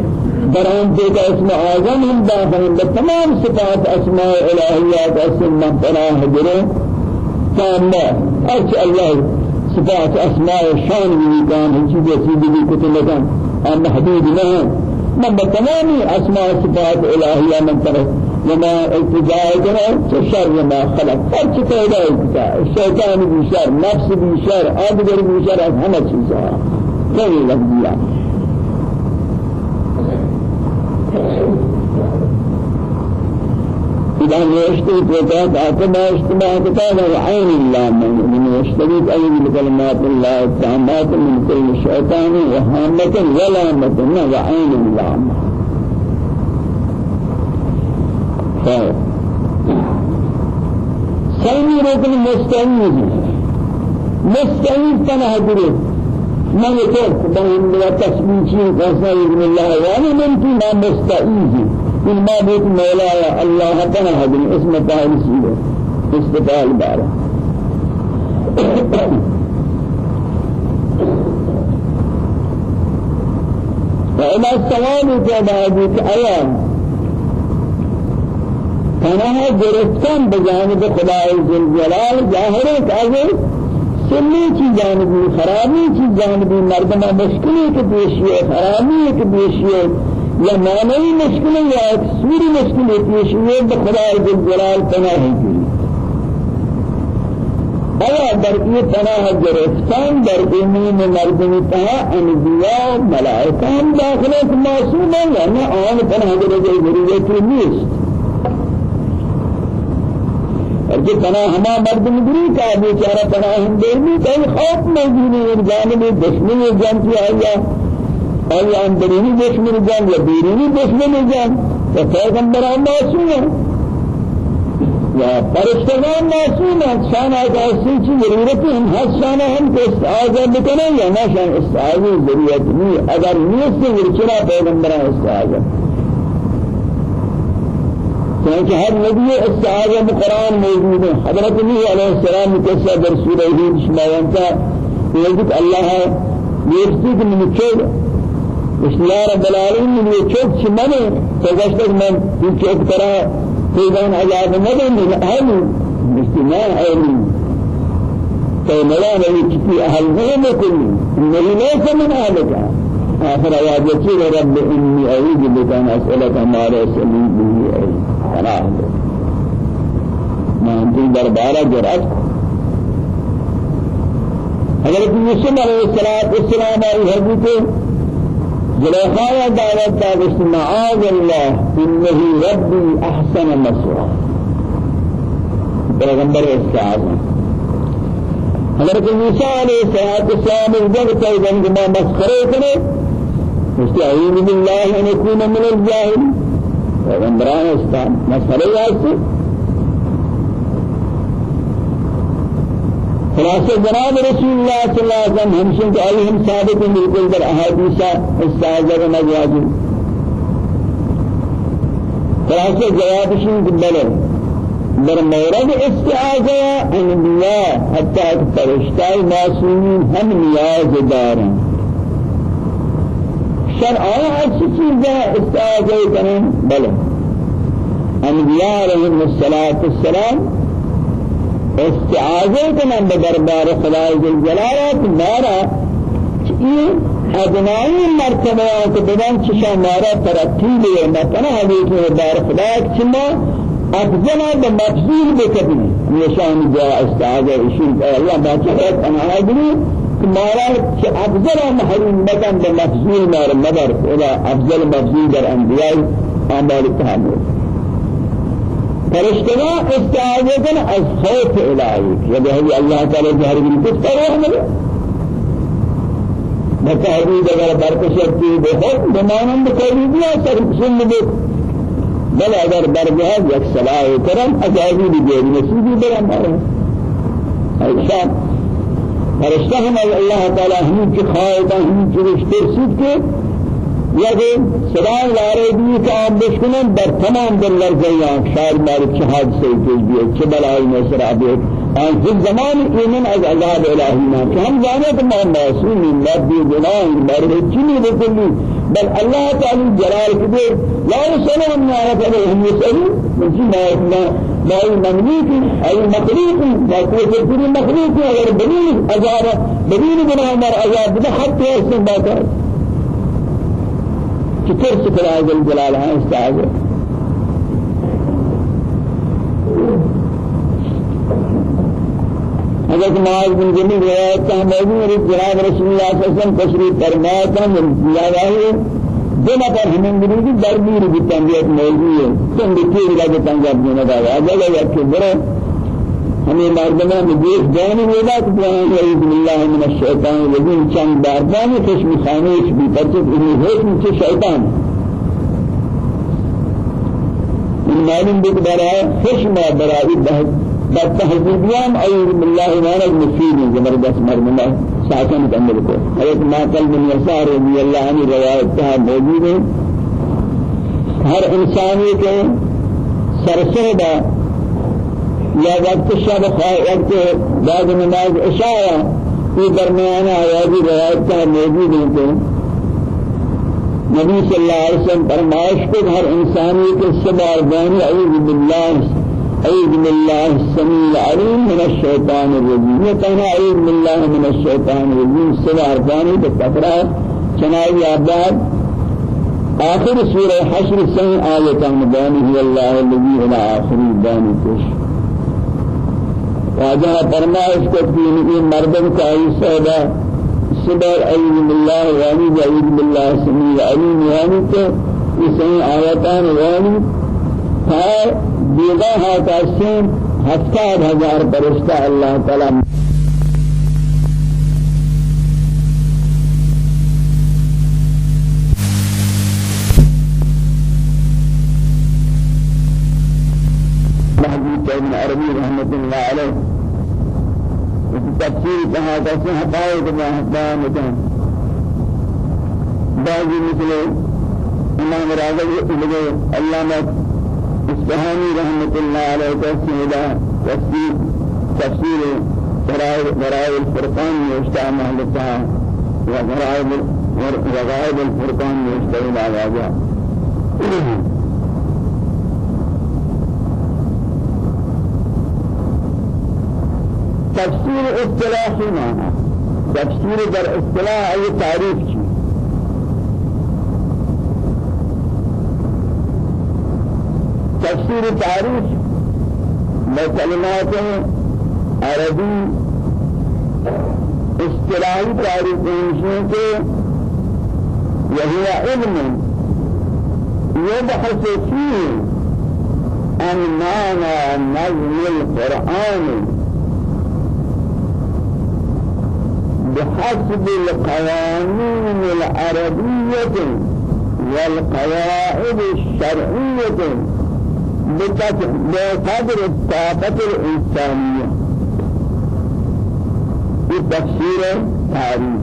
بران دیتا اسم آزم ہم داخل ہیں تمام صفات أسماء الہیات اسم من پناہ جرے تامہ ارچ اللہ صفات أسماء شان بھی کان ہم چیزیں سیدھی بھی کتلتاں ام حدود نہ من بتمام أسماء صفات الہیہ من طرف وما التجاء كنا شر ما خلق. فرق پیدا ہے شیطان بھی شر نفس بھی شر ادگر بھی شر ہم چیزیں کوئی لفظ إذا نشتري توقعات عقبة اشتباه كتابة وعين الله من يشتري أي بكلمات الله التامات من كل شيطان وهامة ولامة وعين الله خير ثاني ركن مستعيذ تنها دريد من يتوقع من تسبيحين قصة ابن الله وأنا من ما مستعيذ من ما بيت مولاي الله هذا اسم تعالى سيده استفال بارا وإلى السلام كما بيت أيام تنها گرفتن بجانب خدای جلال ظاهر ہے کہ سنی چی جانبی خرابی چی جانبی مردمہ مشکلی کے پیشی ہے خرابی کے پیشی ہے یا معنی مشکلی یا سوری مشکلی پیشی ہے بخدای جلال پناہ کی آیا در پناہ گرفتن در امین مردمی تہا انبیاء ملائکان داخلت معصوم ہیں یعنی آن پناہ گرفتن ضرورت نیست. اور جو پناہ ہما مرد مدری کا بیچارہ پناہ ہم بھی کئی خوف موجود ہے ایک جانب دشمن جان کی آیا؟ آیا اندرینی دشمن جان یا بیرونی دشمن جان؟ یا پیغمبران معصوم؟ ہیں یا فرشتگان معصوم؟ ہیں شان آج ایسی چیز ضرورت ہے ہر شان ہم کو استعاذہ بکنے یا نہ شان استعاذہ ضرورت نہیں اگر نیت سے ورچنا پیغمبران استعاذہ چنانچہ ہر نبی استعاذہ قرآن موجود ہے۔ حضرت نبی علیہ السلام قصہ در سورہ ہود شماوانتا يجب الله يرسيك من الشوق مش يا رب العالمين من الشوق شمانه فجأة من في الشوق ترى فيدان عذاب مدن من أهل مجتماع أهل فملا نبي كتي أهل غير كل إنه ليس من أهلك آخر آيات يقول رب إني أعوذ بك أن أسألك ما ليس لي به علم فلا ما أنت دربارة جرأت. حضرت يوسف عليه الصلاة والسلام عليه حديث زليخا دعوت دعوت معاذ الله إنه ربي أحسن مسرا پیغمبر استعاذ حضرت عليه الصلاة والسلام جب تيجن ما مسخره كره مستعين بالله أن يكون من الجاهل پیغمبران استعان مسخره ياسر خلاصة جناب رسول الله صلى الله عليه وسلم همشن کہ عليهم ثابت بالکل در احادیث استعاذہ و مجاز. خلاصة جوابشن بلے در مورد استعاذہ انبیاء حتی فرشتہ معصومین ہم نیاز شان آیا هر چیز استعاده کنیم بله. انبیاء رحم الصلاة السلام استعاده کنن به دربار خدای جلالت نارا این ادنایی مرتبه آنکه بدن چشان مارا ترقی لیه نتنه حدیث دربار خدای چما افضل به مفضول بکنی نشان جا استعاده اشید الله باچه ایت انها ادري مارا افضل محروم مكان بمفضول مار مدر إلى افضل مفضول در انبياء اعمال التحمل فرشتنا استعاذ از خوف الهي يبهي الله تعالى ظهر بالكفر رحمه مكاري دغه برکشتي به بمانند کوي بیا سر سن بل اگر برگاه یک صلاح کرم اجازی بھی نصیبی برم. ایسا فرشتہ ہم اللہ تعالی ہم کی خواہتا ہم کی رشتے سید کے یعنی سلام آپ بشکنن در تمام در لرزیان شاید مالک کیج بھی اچھے بلائی نصر عبید آن في الزمان ایمن از عذاب الہی ما. کہ ہم جانے تو میں معصوم اللہ بھی گناہ مرد چنی بکلی بل الله تعالى جلال كبير لا يسأل عن ما هم يسألون من ما ما أي مملوك أي مخلوق ما كل كل مخلوق أگر بدين أجاب بدين بنا مر أجاب بنا حتى يسمع كتير سكر هذا الجلال ها استعجل حضرت معاذ بن جبل روایت کا موضوع ہے جناب رسول اللہ صلی اللہ علیہ وسلم تشریف فرمایا تھا دو نفر ہمیں گریدی دربیر بھی تنبیت موضوع ہے تم بھی تیر لگے تنگاب دینا دا اگر اگر کہ برے ہمیں مردمہ میں دیکھ جانے ہوگا کہ بیان عید باللہ من الشیطان الرجیم چند باردانی خشم خانیش بھی پرچت انہی حکم چھ شیطان۔ ان معلوم بھی برائے خشم برائے بالتهذيبيان أعوذ بالله من المفيد زبردست مرمنا ساكن كمل کو حضرت ماقل بن يسار رضي الله عنه روایت تھا موجود ہے ہر انسانی کے سرسردہ یا وقت شب وقت بعد نماز عشاء في درمیان آیاتی روایت تھا موجود ہے کہ نبی صلی اللہ وسلم فرمائش کو ہر انسانی کے سبع بانی أعوذ باللہ أعوذ بالله السميع العليم من الشيطان الرجيم. يتنا أعوذ بالله من الشيطان الرجيم. سبع أرباني بالتقرار چنائی آباد آخر سورة حشر سن آية مباني هي الله الذي إلى آخر باني كش واجہ فرمائش تین مردم کا ایسا صبر أعوذ بالله يعني أعوذ بالله السميع العليم يعني کہ یہ آياتان يعني بیگا ہاتا سین ہفتاد ہزار فرشتہ اللہ تعالی. ابن عربي رحمة الله عليه تفسير كما تفسير حقائق ما حقائق بعض مثل إمام راغب علامة إسبهاني رحمة الله عليه تفسير تفسير تفسير غرائب الفرقان يشتعل مهلتها وغرائب وغرائب الفرقان على هذا تفسير اصطلاحي معنى تفسير در اصطلاح أي تعريف تفسير تعريف بكلمات عربي اصطلاحي تعريف انشاء وهي علم يبحث فيه عن معنى نظم القرآن۔ بحسب القوانين العربية والقواعد الشرعية بقدر الطاقة الإنسانية. بتفسير تعريف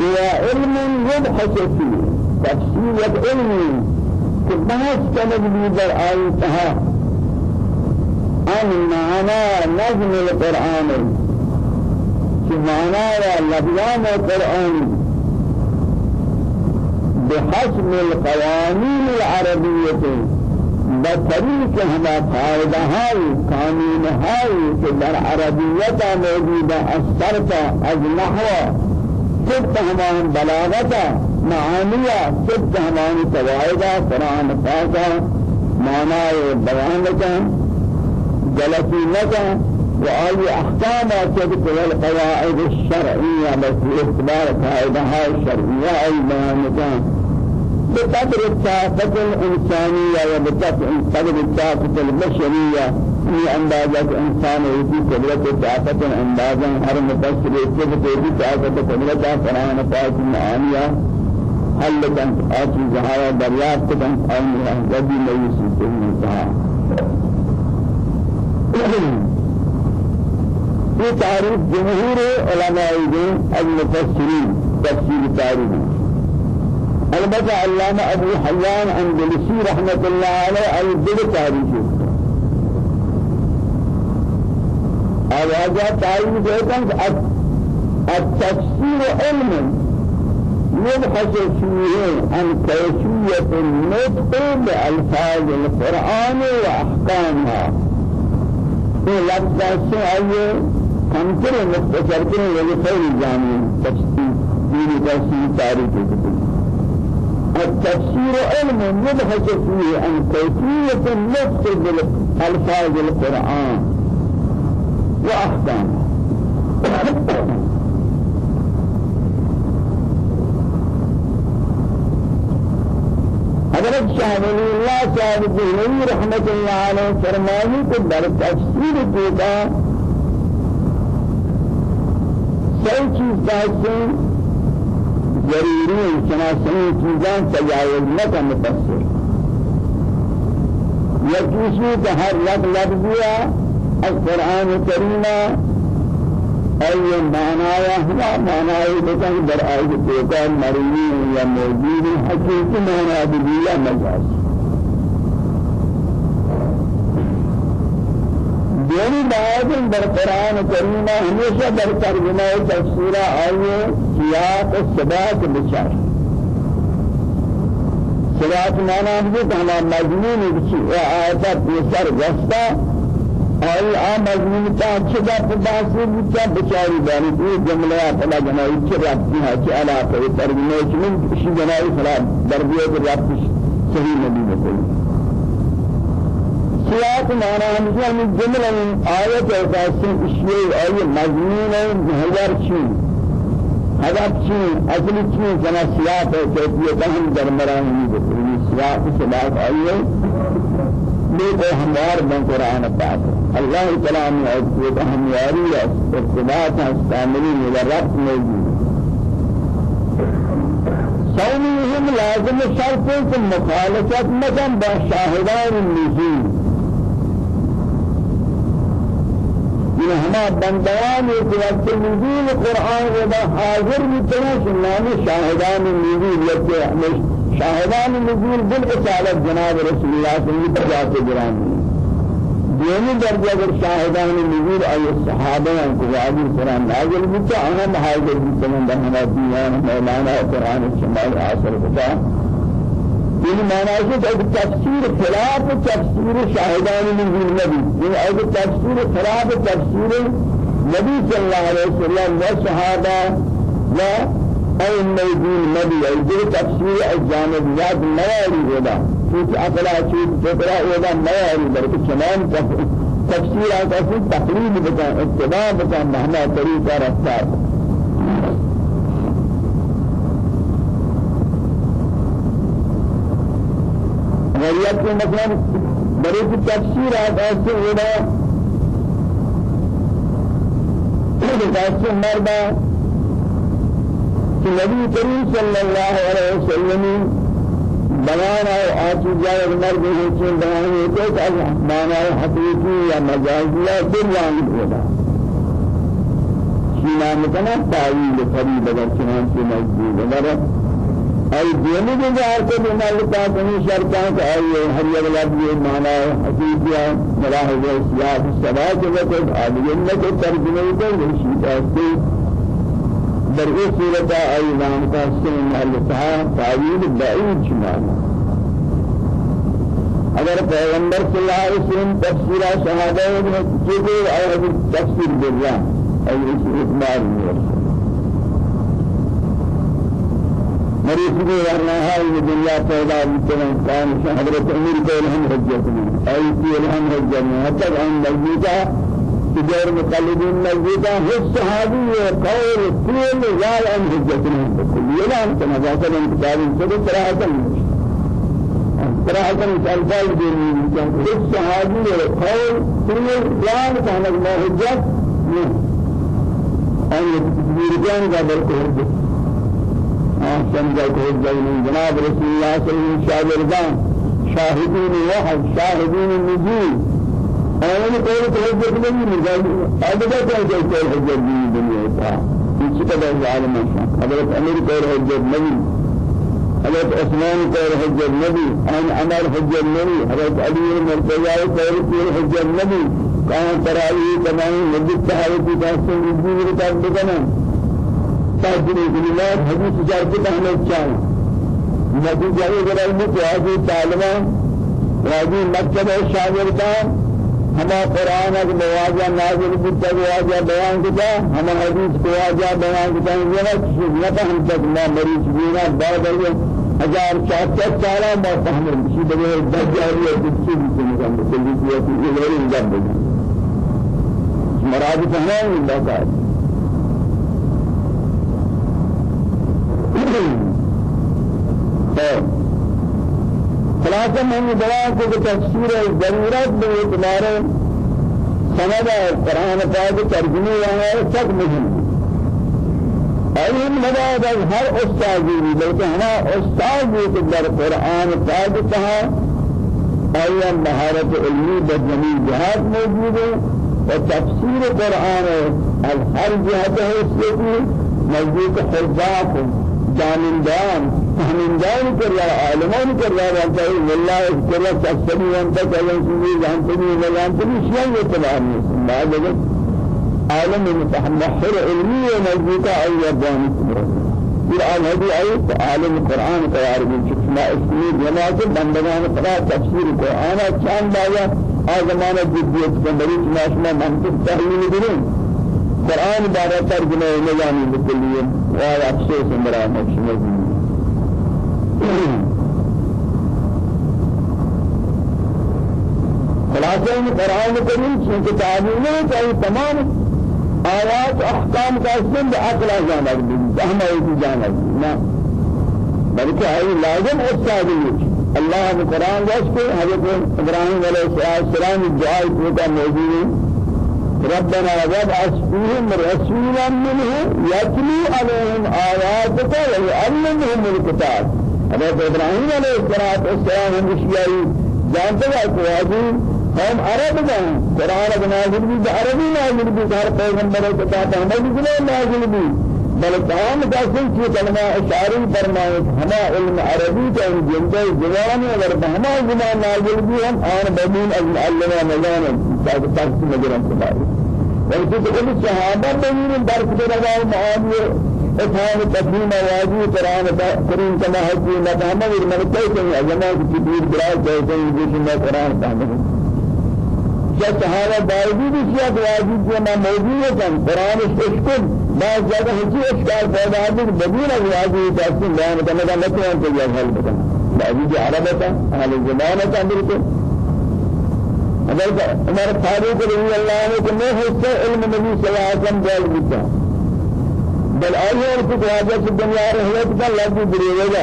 هو علم يبحث فيه. تفسير علم. كبحث كمجد در آيتها عن معنى نظم القرآن. في معنى لفظان القرآن. بحسب القوانين العربية. بطريق هما قاعدة هاي قانون هاي كدر عربية موجودة الصرف از نحو. سبت همان بلاغة معانية سبت همان تواعد قرآن فاقا معنى بيان لك جلسي لك وآي أحكام تلك القواعد الشرعية التي اعتبار قاعدها الشرعية أي بيان لك بقدر الطاقة الإنسانية وبقدر الطاقة البشرية في أندازة إنسان وفي قدرة الطاقة الأندازة هر مفسر يكتب في طاقة قدرة قرآن طاقة المعانية هل كان آتي زهايا دریافت کن آئینها ودی نیسی تنها یہ تعریف جمهور علماء المفسرين تفسير تعریف. البته علامه أبو حيان أندلسي رحمة الله عليه البدع تاريخ آواز تعریف دیتا التفسير علم يبحث فيه عن كيفية النطق بألفاظ القرآن وأحكامها. في لفظ السعي كمتر مختصر كن لغفير جامع تفسير دين تفسير تاريخ التفسير علم يبحث فيه عن كيفية النطق بالألفاظ القرآن وأحكامه. حضرت شاہ ولی اللہ صاحب دہلوی رحمت اللہ علیہ فرمانی کو در تفسیر دیتا سو چیز دائسیں ضروری چنا سنی چیزان تجاوز یا کسی کا ہر لفظ لفظیا القرآن کریمہ أي معنايا هو معناي بكم در آية تيتا مريني يا موجود مجاز. دونی بات در قرآن کریم ہمیشہ در ترجمہ تفسیر آئے سیاق و سبات بچار۔ سبات معنی ہمیں کہ ہمارا مضمون آیتا پیسر گستا آئی آم مضمون تا چدا پداسی بچا بچاری دانی یہ جملہ فلا جنائی چه ربطی ہے چه علاقہ ترجمہ چمن کسی جنائی فلا دربیہ کے ربط صحیح نبی سیاق مانا ہمشہ ہمیں جملہ آیت ایساسی اشیاء آئی مضمون ہزار چین هدف چین اصلی چین جنا سیاق ہے کیفیت ہم در مراہی بکل سیاق سبات آئیے لے ہمار بن قرآن پاک الله تعالى من أجل هم ياري ارتباط استعملين ورب موجود صومهم لازم شرط مخالفت مكان بشاهدان النزول هما بندوان وقت النزول القرآن ودا حاضر بتوش نام شاهدان النزول يتي شاهدان النزول بالإسالة جناب رسول الله صلى الله عليه وسلم دومی درجة اگر شاهدان نزول ای صحابه ان کو واجب قرآن نازل بتا أنا مهاجر بتمن در ہمارا مولانا قرآن شمال عاصر بتا یہ معنی ہے کہ تفسیر خلاف تفسیر شاهدان نزول نبی یہ اگر تفسیر خلاف تفسیر نبی صلی اللہ علیہ وسلم و صحابہ و اي النبي نبي اي تفسير الجانبيات ما يريد چیز أصلا چیز فکرہ ایدا میاری بلکہ چنان تفسیر آتا سی تقریب بکن اتباع بکن مہما طریقہ رفتار. غریت کے مثلا بڑی کی تفسیر آتا سی ایدا مردہ کہ نبی کریم صلی اللہ علیہ وسلم بیان ہے آتی جائے مرد ہے چین بیان ہے تو کہ معنی حقیقی یا مجازی یا دلیان ہوگا شینا مکنا تعویل قریب اگر چنان سے مجبور اگر ای دینی کے جار کو بنا لتا کنی شرطان کہ ای ہر یک لفظ یہ حقیقی ہے ملاحظ سیاق سبا کے وقت آدمی نے ترجمہ کو شیطان در این صورت ایمان کا سن الفا تعویل بعید شمار اگر پیغمبر صلی اللہ علیہ وسلم تفسیر شہادہ میں چیزیں اور تفسیر بریا اور اس اعتبار میں مریض بھی ورنہ ہے یہ دنیا پیدا ہوتے ہیں کام حضرت امیر کو ہم حجت میں ائی کی ہم حجت میں حتی آن مجیدہ غير مقلدين مزيدا هو الصحابي قول كل رجال عن حجتنا كل يوم كما ذات من كتاب سد صراحة صراحة الفاظ دين هو الصحابي قول كل رجال كان ما حجت أن يرجعون قبل كهرب سمجھا کو جناب رسول الله صلى الله عليه وسلم شاهدين واحد شاهدين النزول أنا كل توجه لي مجال أبدا توجه كل حجة دي الدنيا إيش كذا العالم حضرت أمير كل حجة نبي حضرت عثمان كل حجة نبي أنا عمر حجة نبي حضرت علي المرتضى كل حجة نبي كان تراوي تمام مسجد تهاوي في داستان الدين كتاب بكنا تاجري كلمات حديث جارك تهمل شان نبي جاري جرال متواجد تعلمه راجي مكتب الشاگردان ہما قرآن کے مواجہ نازل بتا مواجہ بیان کتا ہما حدیث کو مواجہ بیان کتا یہ نہ نہ ہم تک نہ مریض بینا بعد ہے ہزار چار سالہ ما فهم شيء بغير دجاري تكسي بكم كل شيء في غير الجنب مراد فهم الله تعالى خلاصہ میں نے بیان کو تفسیر ضرورت بے اعتبار سند قرآن پاک ترجمه ہے سب مهم علم مداد از ہر استادی بلکہ ہما استاد بھی در قرآن پاک کہا آیا مہارت علمی بجمی جہاد موجود ہے۔ و تفسیر قرآن از ہر جہت ہے اس لیے نزدیک حرزاق جانندان فهمندان كرلا عالمان كرلا رانتا والله كرلا تسمي وانت كلا سوي جانتني ولا جانتني شيء يتبعني ما جد عالم متحمحر علمي ونزيكا أي يباني القرآن هذه أي عالم القرآن قرار من شخصنا اسمي جماعة بندگان قرآ تفسير القرآن كان بايا آزمان جديت كمريك ناشما منطق تحليل درين قرآن بارا ترجمة نجاني بكلية وعلى أفسوس مرا مكشمة خلاصہ قرآن کریم چونکہ تعلیم ہے کہ تمام. آیات احکام کا سند عقل جانب بھی ہم جانب. نہ بلکہ ہے لازم استاد اللہ نے قرآن جس کو حضرت ابراہیم علیہ السلام دعا کا موجود. ربنا وابعث فيهم رسولا منهم يتلو عليهم آياتك ويعلمهم الكتاب. حضرت ابراہیم علیہ السلام ہم اشیائی جانتے ہیں کہ واجی عرب ہیں قرآن نازل بھی عربی نازل بھی ہر پیغمبر کے ساتھ ہمیں بھی نازل بھی بل تمام داسن کی کلمہ اشاری فرمائے ہما علم عربی کا ان جنده زبان اور ہما نازل بھی ہم آن بدون از علمہ مزان تاکہ تاکہ مجرم سباری ویسے تو صحابہ بنین درک دے رہا معاویہ افهام تقديم واجب قرآن كريم كما حكي مقام من كيف أجمع كتير براء كيف يجيش ما قرآن فهمه جب صحابہ باوجود اس یا واجب جو نہ موجود ہے قرآن اشکر بعض جگہ ہچی اشکال پیدا ہے بدون واجب تاکہ بیان کرنے کا مطلب ہے کہ یہ حل بتا باوجود عرب ہے اہل زبان ہے بالکل اگر عمر فاروق رضی اللہ عنہ کو میں حصہ علم نبی صلی اللہ علیہ وسلم جائز بتا بل آئیے کہ واجہ سے دنیا رہت کا لفظ دریے گا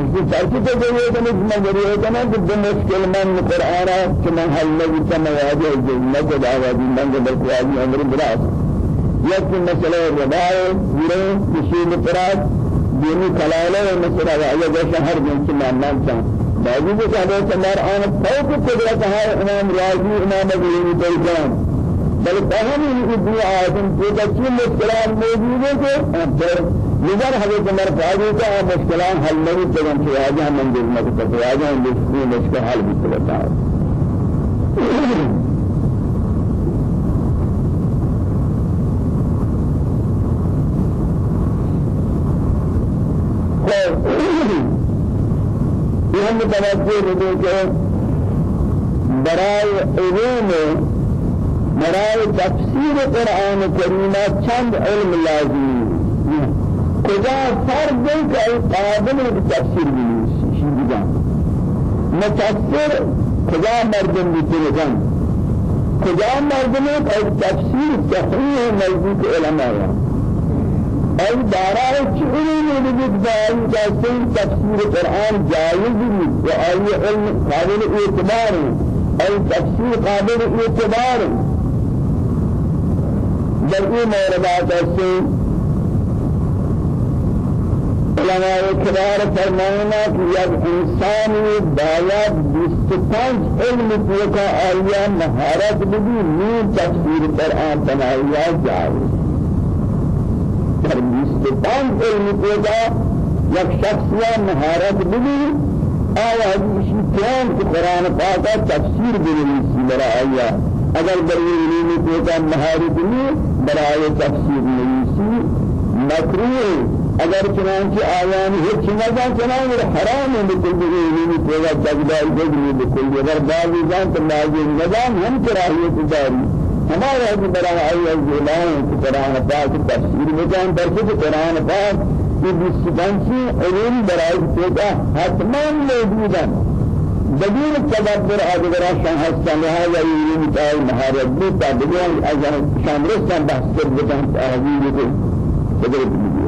اس کی چرچی تو دریے گا نہیں میں مشکل من قرآن کہ من حل نبی کم واجہ جو نجد آوازی من کے بلکہ عمر براس یک مسئلہ ربائے گرے کسی مقرات دینی کلالہ مسئلہ واجہ جیسا ہر دن سے ماننا کے صحابہ سمار آن فوق قدرت ہے امام راضی امام ابو ہریرہ بل فهم الدنيا آدم في بچی مشکلات موجود ہے کہ پھر نظر حضرت عمر فاضل کا مشکلات حل نہیں تگن کہ آج ہم منزل میں تو آج ہم مشکل حل بھی کرتا ہے توجہ دے کہ برائے علوم برای تفسیر قرآن کریم چند علم لازم کجا فرض ہے کہ قابل تفسیر بھی شیدہ متفسر کجا مردم بیترگن کجا مردم ہے تفسیر صحیح نزدیک علماء اور دارائے چیزیں نزدیک داری جیسے تفسیر قرآن جائز بھی و آئی علم قابل اعتبار اور تفسیر قابل اعتبار در این موردات هستی علماء کبار فرمانا کہ یک انسانی باید بیست پنج علم کا آیا مہارت بھی نیم تفسیر قرآن بنایا جائے در بیست پنج علم کا یک شخص مہارت بھی آیا اسی کلام کے قرآن پاک تفسیر بھی نہیں برا آیا اگر بری علم کا مہارت نہیں برای تفسیر نویسی مکروه اگر چنانچه آیان هیچ نزان چنانچه حرام ہے بکل بگیرینی پیدا جگدار جگری بکل اگر بعضی جان تو نازل نظام ہم کراہیت داری ہمارا ہے برای آئی از اعلان کہ قرآن پاک تفسیر بکن درست قرآن پاک یہ بسکنسی علم برای پیدا حتما موجودن بدون تدبر أقدر أشان هستن لهذا يريد تعالى مهارة بيتا بدون أجل شان رسان بحث كربتان تأهيل يقول قدرت بيجي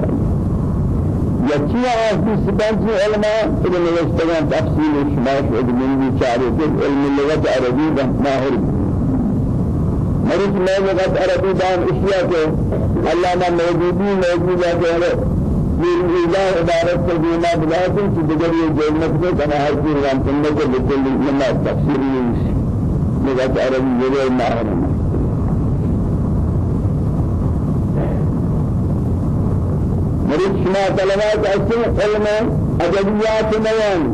يكي عاصي سبانسي علماء إذا نوستغان تفصيل الشماش وإذا من بيشاري علم اللغة عربية ماهر مريض ما لغة عربي دان اشياء کے نے موجودی موجودہ کے یہ الہ عبارت سے دینا بلاتے کہ دیگر یہ جنت کنا ہر چیز رام کرنے کے بالکل لما تفسیری لغة عربی یہ ماہر مريد شما كلمات أسن علم أدبيات نيان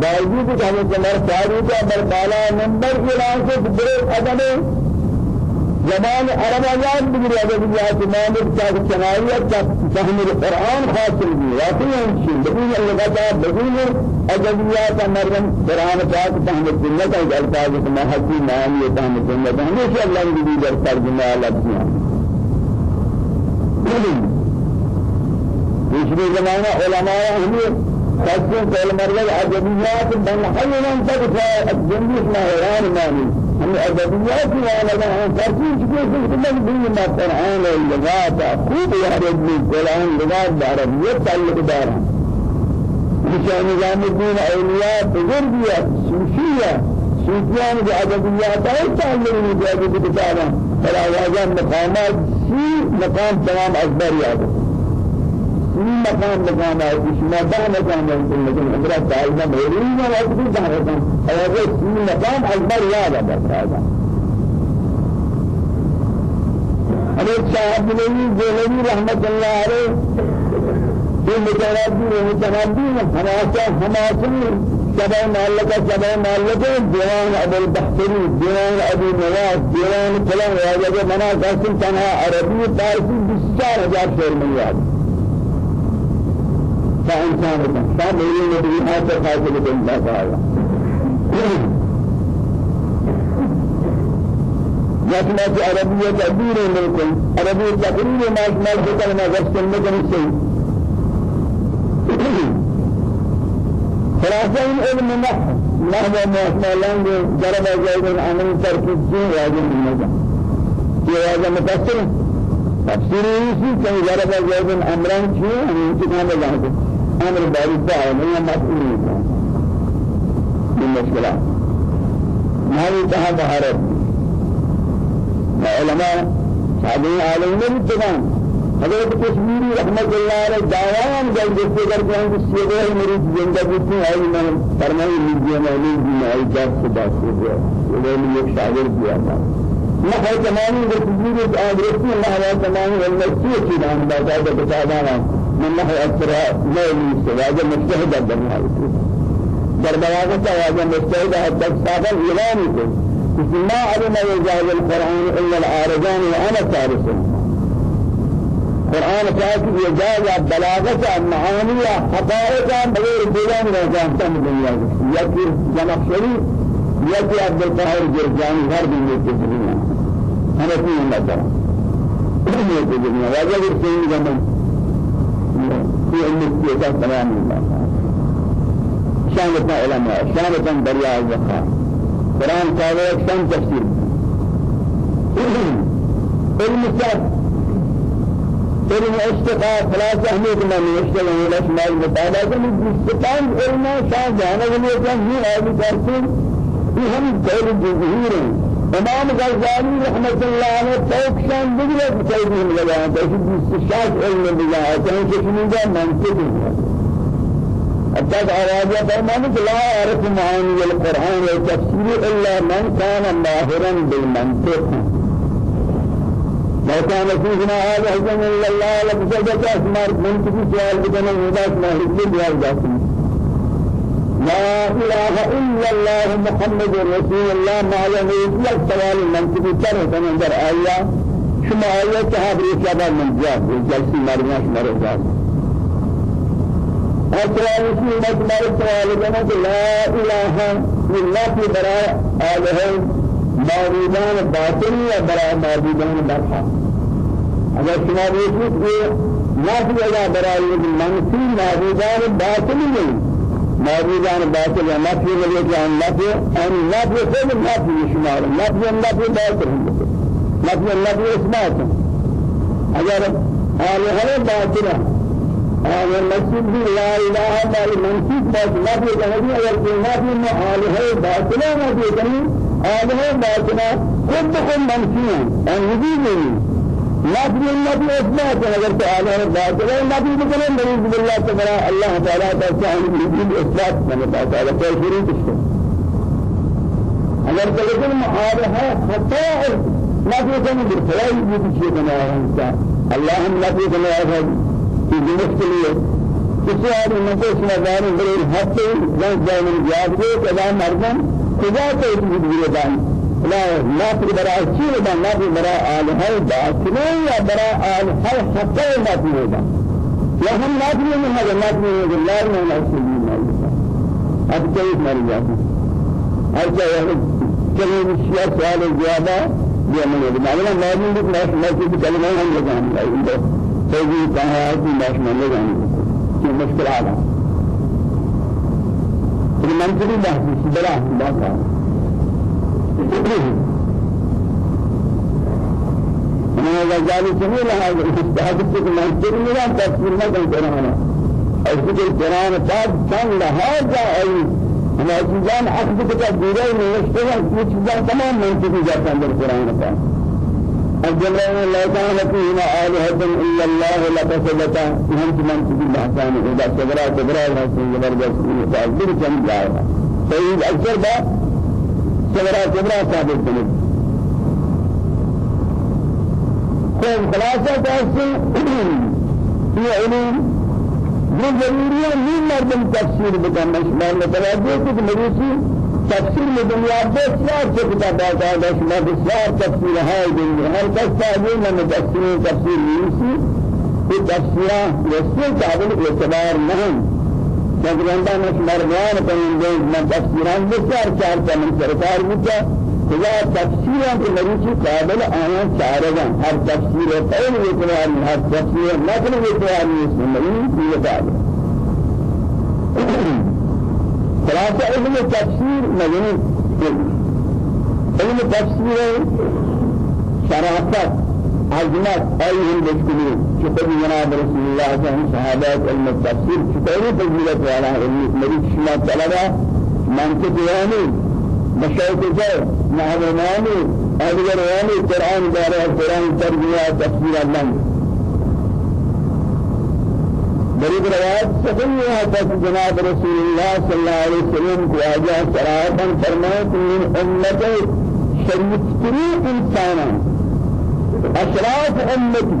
باوجود کہ ہمیں کمر ساری کا بر بالا نمبر کے نام سے بڑے ادب زبان عرب آزاد بگری ادبیات مالک کا چنائیت کا فهم القرآن حاصل بھی واقعی شيء بدون اللغات بدون ادبیات مرم قرآن پاک فهم السنة کا الفاظ ما حقی معنی فهم السنة ہمیشہ اللہ نے بھی در ترجمہ لفظیاں دوسری زمانہ علماء ہمیں خاصين كل مرة أدبيات من حينا تدفع الجنبي ما هيران ماني هم أدبيات ولا لا فرقين شكل كل من ما قرآن اللغات خوب يعرف من قرآن لغات بعربية تعلق دارها مشان نظام الدين أولياء بزرگية سوفية سوفيان بأدبيات أي تعلق من بأدب كتابا فلا واجه مقامات في مقام تمام أكبر يعرف این مقام مقام ہے اس میں ده حضرت تعالی میری نہ وقت بھی ده مقام اور وہ این مقام اکبر یاد ہے بس هذا حضرت صاحب نے جلوی رحمت اللہ علیہ یہ متنبی متنبی ہماسا ہماسا سبع معلقة سبع معلقة ديوان أبو البحثري ديوان أبو نواس ديوان فلان وهذا منا قسم تنها عربي فارسي بسار هزار شهر من ياد فإنسان كان فمن النبي آخر خاطر بالله تعالى لكن في عربية تعبير منكم عربية تعبير ما ما ذكر ما ذكر مثل الشيء خلاصة علم النحو نحو ما اسمه لانج جرب جايد عن تركيب شيء واجب النجاح في هذا مفسر تفسيره شيء كان جرب جايد أمران شيء أن يمكن أن ہے نہیں مسئول نہیں من مشکلات نہیں کہا بہارت علماء صادقین عالمین تمام. حضرت کشمیری رحمت اللہ علیہ دعوان جب جس کر کے ہم سیدھے میری زندگی کی ہے میں فرمائی لیجیے میں لیجیے میں جب سے بات کر رہا یہ میں ایک شاگرد کیا تھا نہ ہے تمام کشمیری آدرسی نہ ہے تمام المسیح کی نام باقاعدہ بتانا من أسرع لا يمسك هذا مجتهد بالنهاية در بلاغة هذا مجتهد حتى ساق الإعلان يقول ما علم يجاهد القرآن إلا العارضان وأنا تعرف قرآن فاتح يجاهد بلاغة معاني حقائق بغير بلان رجعت من الدنيا يكي جنب شريف يكي عبد القاهر جرجاني غرب المتجرين أنا فيه الله تعالى المتجرين وهذا يرسل جمال في السياسة تمام شانة علماء شانة درياء الزخاء قرآن قال شان تفسير. السياسة. علم اشتقاء ثلاثة أهمية من يشتغل على شمال المطالعة من استقام علم شان. جانا هي آية كارتين في هم قول الجزهير امام غزالی رحمت اللہ علیہ توکشان بگلے بچائیدیم لگا تشید استشاق علم بگا چاہے چکنیجا منطق حتى أراجع فرمانك لا يعرف معاني القرآن والتفسير إلا من كان ماهرا بالمنطق لو كان فينا هذا حكم إلا الله لبسجد أسمار منطقي سؤال بدنا وداس ماهر كل جاسم لا إله إلا الله محمد رسول الله ما له إلا السوال من تبتر من در آية. شما آية كهاب رسالة من جاب جلسي مرنا شما رجال أسرار في مجمع السوال جنة لا إله إلا في براء آله. معبودان باطل وبراء معبودان برحا اگر شما رسول لا في براء المنفي معبودان باطل نہیں موجودان باطل نفي وجه عن نفي أن نفي كل نفي شمار نفي النفي باطل نفي النفي إثبات أجر هذا هو باطل هذا المسجد لا إله إلا المنسوب بس ما في كهذه أول ما في ما آله باطلا ما في كني آله باطلا كلكم منسيا أن يجيبني ما في ما في إثبات أگر آله باطلا ما في بكرة مريض بالله الله تعالى تعالى يجيب إثبات من تعالى كيفية تشتغل اگر كلكم آله حتى ما في كني بالخلاص يجيب شيء كنا الله ما في كنا في مشكلة کسی آدمی نکوش نظاری بری حتی جنگ جانب جواب دے کدا مردم کجا تو تجدید دان لا نافر برا چیز دان نافر برا آلهای باطنه یا برا آلهای حتی نافر دان یا ہم نافر نہیں ہے نافر نہیں ہے اللہ نے نافر نہیں ہے اب کوئی مر جاتا ہر جگہ چلے مشیا سوال جواب یہ ہمیں معلوم ہے موجود ہے مسجد کلمہ ہم لگان ہے فوجي كان في باش من لغاني في مشكلة هذا في منزل بحث بلا بلا أنا غزالي سمي لها استهدف في منزل لا تفسير ما كان كلامنا أذكر القرآن بعد كان لها جاء أنا أجزان حسب كتاب ديري من يشتغل في چیزان تمام منطقی جاتا ہے قرآن پاک الجملة لا كان فيهما آلهة إلا الله لفسدتا هم من في الأحسان إذا كبرى كبرى الحسن زبردست متعذر جم جائها سيد أكثر با كبرى كبرى ثابت بنت خوب خلاصة تحسن في علوم من ضرورية من مردم تفسير بكم مشمال متوجه كت مريسي تفسير من دنيا بسيار كتاب هذا شما بسيار تفسير هاي دنيا هر کس تعبیر من تفسير تفسير يوسي في تفسير يسير قابل اعتبار نہیں جگرندہ میں مرمان پہنگے من تفسیران بسیار چارتا من سرکار بچا خدا تفسیران کے مریچی قابل آنا چارگا ہر تفسیر پہل اعتبار ہر تفسیر نقل اعتبار اس میں مرین کی قابل. خلاصة علم التفسير مجنون علم التفسير شرافات عظمت أيهم بشكلين شكر جناب رسول الله صلى الله عليه صحابات علم التفسير شكر فضيلة على علم مريد شما طلبة. منطق يعني مشايخ جاي معلوماني أدغر يعني قرآن دارة قرآن ترجمة تفسير الله. روایت. صحیح ہے کہ جناب رسول اللہ صلی اللہ علیہ وسلم کو آجا کہ من امت شریف تری انسانا اشراف امتی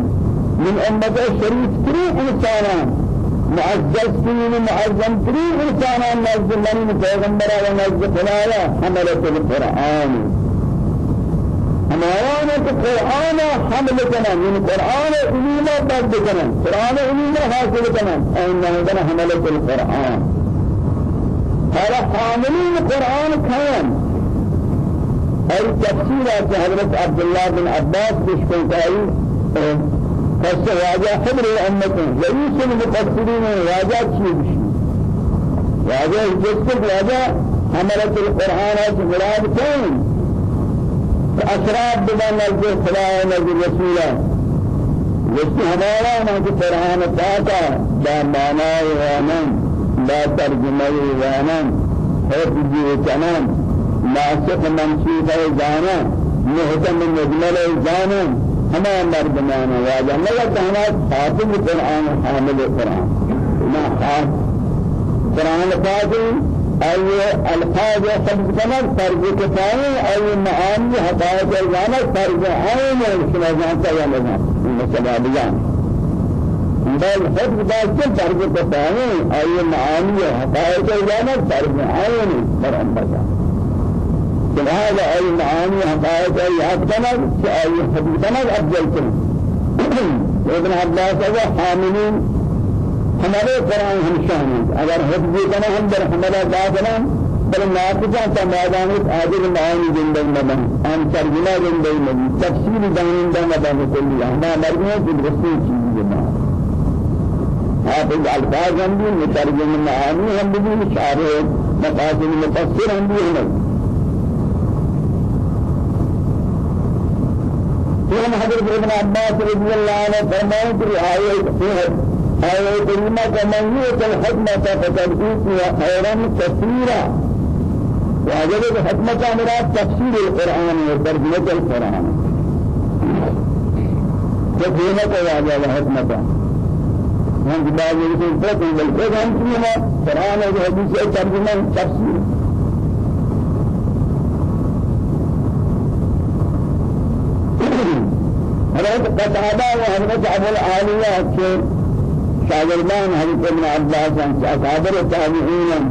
من امت شریف تری انسانا معزز ترین معظم تری انسانا نزد من پیغمبر و نزد خلایا حملت القرآن. ہمارا تو قرآن حمل کرنا یعنی قرآن علم درد کرنا قرآن علم حاصل کرنا نهدن حملت القرآن؟ هر حاملین قرآن كان اور تفسیر حضرت عبداللہ بن عباس بشکنتائی قصة واجه حبر الأمة. رئيس المفسرين واجه تشيبش واجه جسد واجه حملت القرآن مراد كان أشراف بما نزل خدا نزل رسولا. جس ہمارا کہ قرآن پاکا با مانا وانم با ترجمة وانم حفظ وچنم ناسخ منسوخ زانا محتم مجمل زانا ہما مردمانا واجہ مگر کہنا حافظ قرآن حامل قرآن. ما حافظ قرآن پاک أي الفاظ حفظ كمان فرض كفاية أي معاني حقائق الجانب فرض عين شما جانتا يا لنا المسألة بجان بل حفظ باكل فرض كفاية أي معاني حقائق الجانب فرض عين برام بجان هذا أي معاني حقائق أي حفظ أي أفضل كمان ابن عباس هو حاملين ہمارے قرآن ہم شامل. اگر حفظ کرنا ہم در ہمارا داخلہ بل ناقصہ تا میدان آجر معانی زندگی مدن ہم ترجمہ زندگی مدن تفسیر دانندہ مدن کلی. ہما مرگوں کی رسول چیزی جمع. حافظ الفاظ ہم بھی مترجم معانی ہم بھی شارع مقاصد مفسر ہم بھی ہم حضرت ابن عباس رضی اللہ عنہ فرمائے کہ آية كلمة كمن يؤتى الحكمة فقد أوتي خيرا كثيرا. وأجل الحكمة مراد القرآن وترجمة القرآن. تفهمة وأجل الحكمة هم بعض بالفتن هم كلمة قرآن وحديث ترجمة تفسير حضرت قتادة وحضرت أبو العالية شاگردان حضرت ابن عباس ہیں اکابر تابعین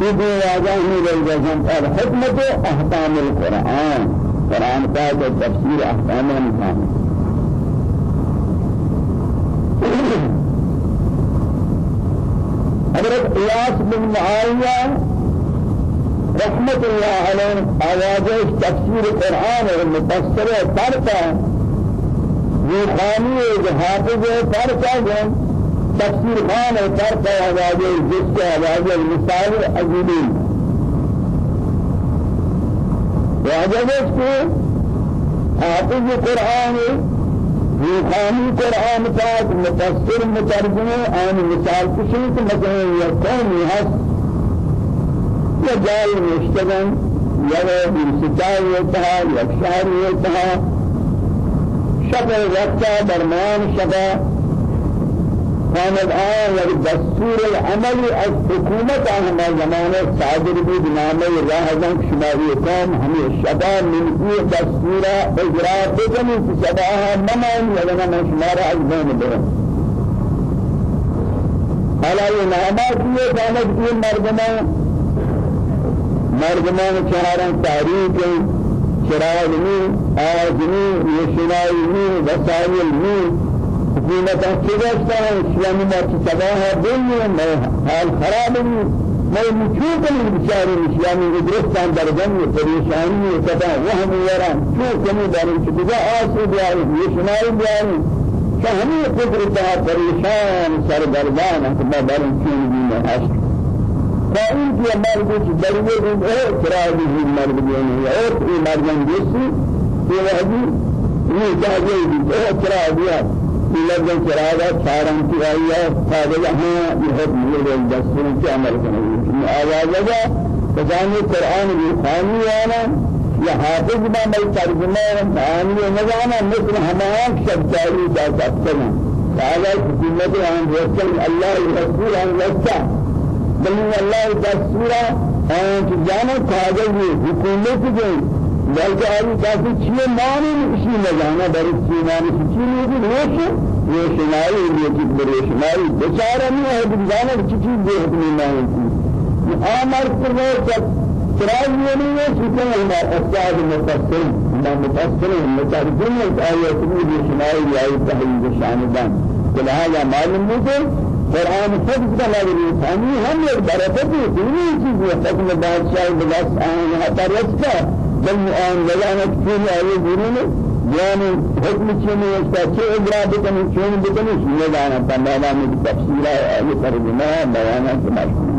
في دي واجهني بالجزم قال حكمة أحكام القرآن. قرآن قاعد تفسير أحكام القرآن حضرت إياس بن معاوية رحمة الله عليه آواجه تفسير القرآن والمفسر تركه روحاني حافظ تركه تفسير خان فرق آواز جس آواز المثال عجیبی واجب کو حافظ قرآن روحانی قرآن پاک مفسر مترجمه آن مثال کشید مثلا یکون هست. یا جای مشتغن یا بیرسطای یتها یک شهر یتها شبه وقتا درمان كانت آية يعني دستور العمل از حكومة هما زمان صادر بي بنامه راهزان شماري قوم همي الشباب من في دستور اجراء بكني في شباها ممان ولنا من شمار حالا یہ نامات یہ كانت یہ مردمان مردمان چهاران تاریخ چراغنی آزنی یشنائنی وسائل حکومت چگشتا ہے اسلامی مات سباہ دنیا میں حال خراب ہے میں مچوک نہیں بچاری اسلامی ادرستان در جنگ پریشانی سبا وهم یران چوک نہیں دارن چکجا آسی بیاری یہ شمائی بیاری کہ ہمیں قدرتہ پریشان سرگردان اکبا دارن چون دینا حشر فإن في مرض دليل أو تراجع مرض يعني أو مرض جسمي في وحدي يتاجي أو تراجع لفظ چراغا چاران کی آیا قابل ہاں یہ مجھے دستور کے عمل کرنے آواز ہے بجانب قرآن القرآنی وأنا یا حافظ ما مل ترجمہ معانی نظانا مثل ہمان شبداری دا سکتنا تعالی حکومت عن رسول الله رسول عن لسا بل الله دستور آن جانا کاغذ حکومت بلکہ آئی کافی چیئے معنی اسی نظانا اس معنی چیئے نہیں روش روشنائی لیتی بروشنائی بچارہ نہیں ہے بجانا کی چیز دے حکمی معنی کی آمر کرنے تک سراج یہ نہیں ہے چکے ہمارا استاد مفسر ہمارا مفسر مترجم آیت کی روشنائی آئی تحریر شاندان لہذا معلوم ہے کہ قرآن خود لگی ثانی ہم ایک برکت ہے چیز ہے حکم بادشاہ بلاس آن ہتا رسکا بل آن لگانا كثير آئے دینی يعني حكم کا چه اجرا بکنی؟ چون بکنی سنے جانا تماما میں تفسیر ہے ترجمہ بیانات مشکل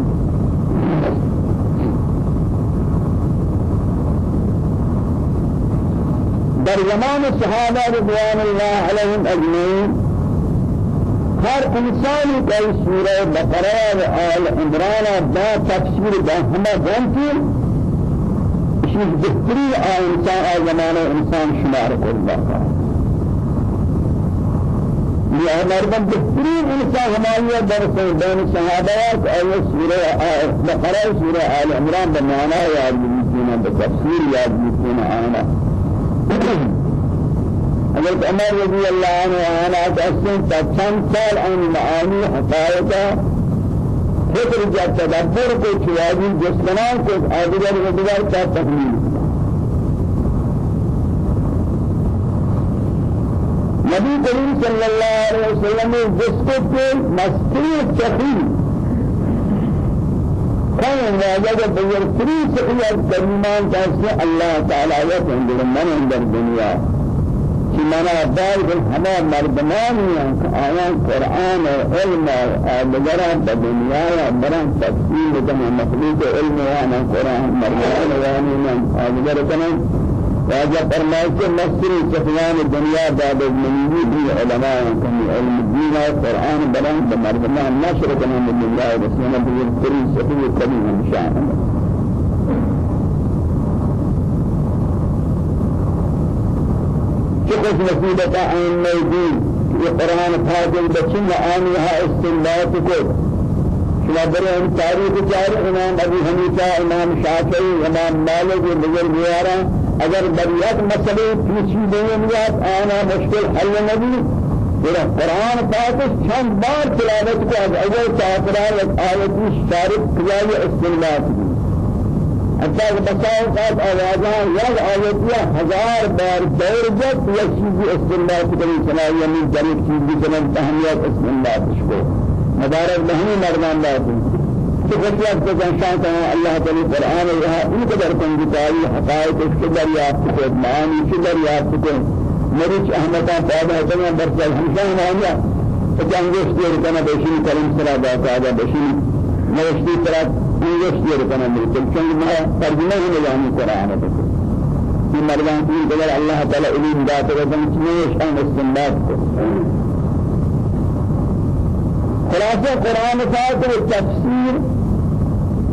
در زمان الصحابة رضوان الله عليهم أجمعين هر انسانی کا سورہ بقرہ و آل عمران با تفسیر با ہمہ بنتی چیز بہترین انسان زمانه انسان شمار کرده یہ مردم بہترین انسان ہماری درس بین صحابات اور سورہ بقرہ سورہ آل عمران بمعنى یاد بکنا بتفسیر یاد بکنا آنا حضرت عمر رضی اللہ عنہ آنا تحسن تا چند سال ان معانی حقائقہ فکر جا تدبر کو چوادی جسمنان کو آدگر ودگر کا تحلیل نبی کریم صلی اللہ علیہ وسلم نے جس کو کہ مستی تحلیل كان واجد بيرتري سئل كريمان تاسع الله تعالى يتندر من عند الدنيا کہ منا دار بل ہما مردمان آیا قرآن و علم آدگرہ بدنیا یا بران تفسیر کنا مخلوق علم وأنا قرآن مردمان وأنا آدگر کنا راجع فرمائے کہ مصر سفیان دنیا بعد المنیوی بھی علماء کمی علم الدین قرآن بلان بمردمان نشر کنا من اللہ رسولنا بيذكري سفی کبھی ہمشان شخص نصیبت عین موجود. یہ قرآن فاضل بچن آنها استنباط کو شما برای ان تاریخ چار امام ابو حنیفہ امام شافعی امام مالک بزرگواران اگر بریات مسئلے پیچیدے میاد آنا مشکل حل نبی. پھر قرآن پاک چند بار تلاوت کو از اول تاثرات آیتی شارک کیائی استعمال حتى بساوقات آوازان يد آياتيا هزار بار دور جت يا چیزی استنباط کریں چنائی من جنب چیزی جنب تہمیت استنباط شکو مدارک بہنی مردان باتیں تفسير كذا شان الله تعالى القرآن وها إن قدر تنجتاي حقائق شدر يا فكر مريش أحمد بعد هذا برسل همشان هذا فجانجوش دير كنا بشين كلام سلا بعد هذا بشين نوشتي ترى نوشتي دير كنا مريش كم ما ترجمة هنا يعني القرآن. في مردان في قدر الله تعالى إلين ذات وزن تنوش أن استنباط. خلاصة قرآن فاتر التفسير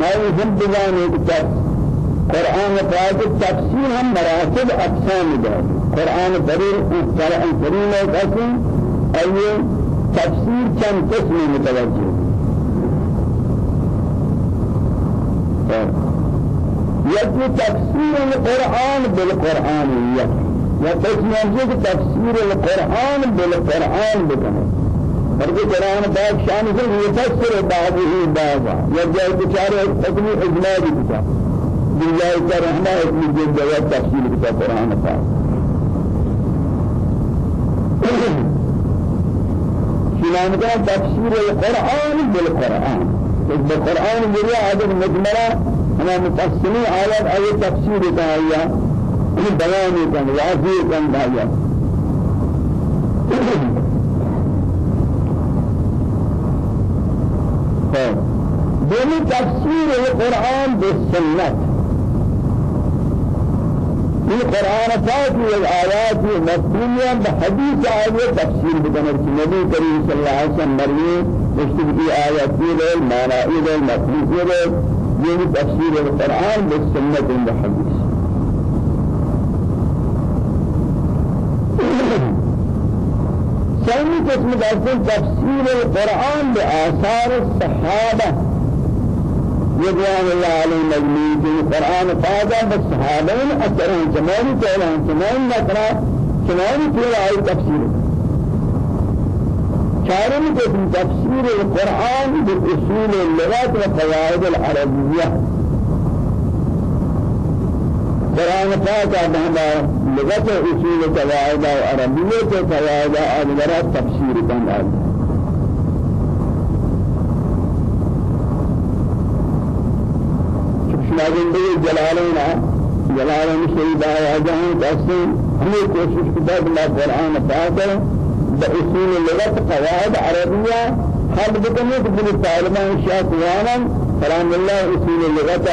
هاي هم بجانب التفسير قرآن فاتر التفسير هم مراتب أقسام ده قرآن فرير قرآن فرير قسم أي تفسير كم قسم متوجه. يجب تفسير القرآن بالقرآن. يجب تفسير القرآن بالقرآن بكمل فرق قرآن باق شأن سے يفسر بعضه بعضا. يرجع بچارے حکم اجمالی بتا بالله كرهنا حکم جد و تفصیل بتا قرآن پاک شنان کا تفسير القرآن بالقرآن؟ بالقرآن جريا عدد مجمرة أنا متقسمي آيات أي تفسير كايا بيان كان واضح كان كايا دومی تفسیر القرآن بالسنة. في القرآن فاتي الآيات مفهومية بحديث آية تفسير بدنا النبي كريم صلى الله عليه وسلم مريم مشتبه آيات دي المعنى دي المفهوم دي تفسير القرآن بالسنة بالحديث ثاني قسم دارسل تفسير القرآن بآثار الصحابة رضوان الله عليهم مجمعين القرآن فاضا بالصحابين أثرهم كمان تعلم كمان نقرأ كمان تقرأ أي تفسير چارم قسم تفسير القرآن بالأصول اللغات والقواعد العربية. قرآن فاضا بهما لغت أصول قواعد عربیت قواعد عربیت تفسیر کن آد شماجنده جلالنا جلالنا شهید آیا جہاں کسی ہمیں کوشش کتا بلا قرآن پاک بأصول اللغة قواعد عربية حد بکنی کہ بلی طالبان شاکوانا فرام الله اصول اللغة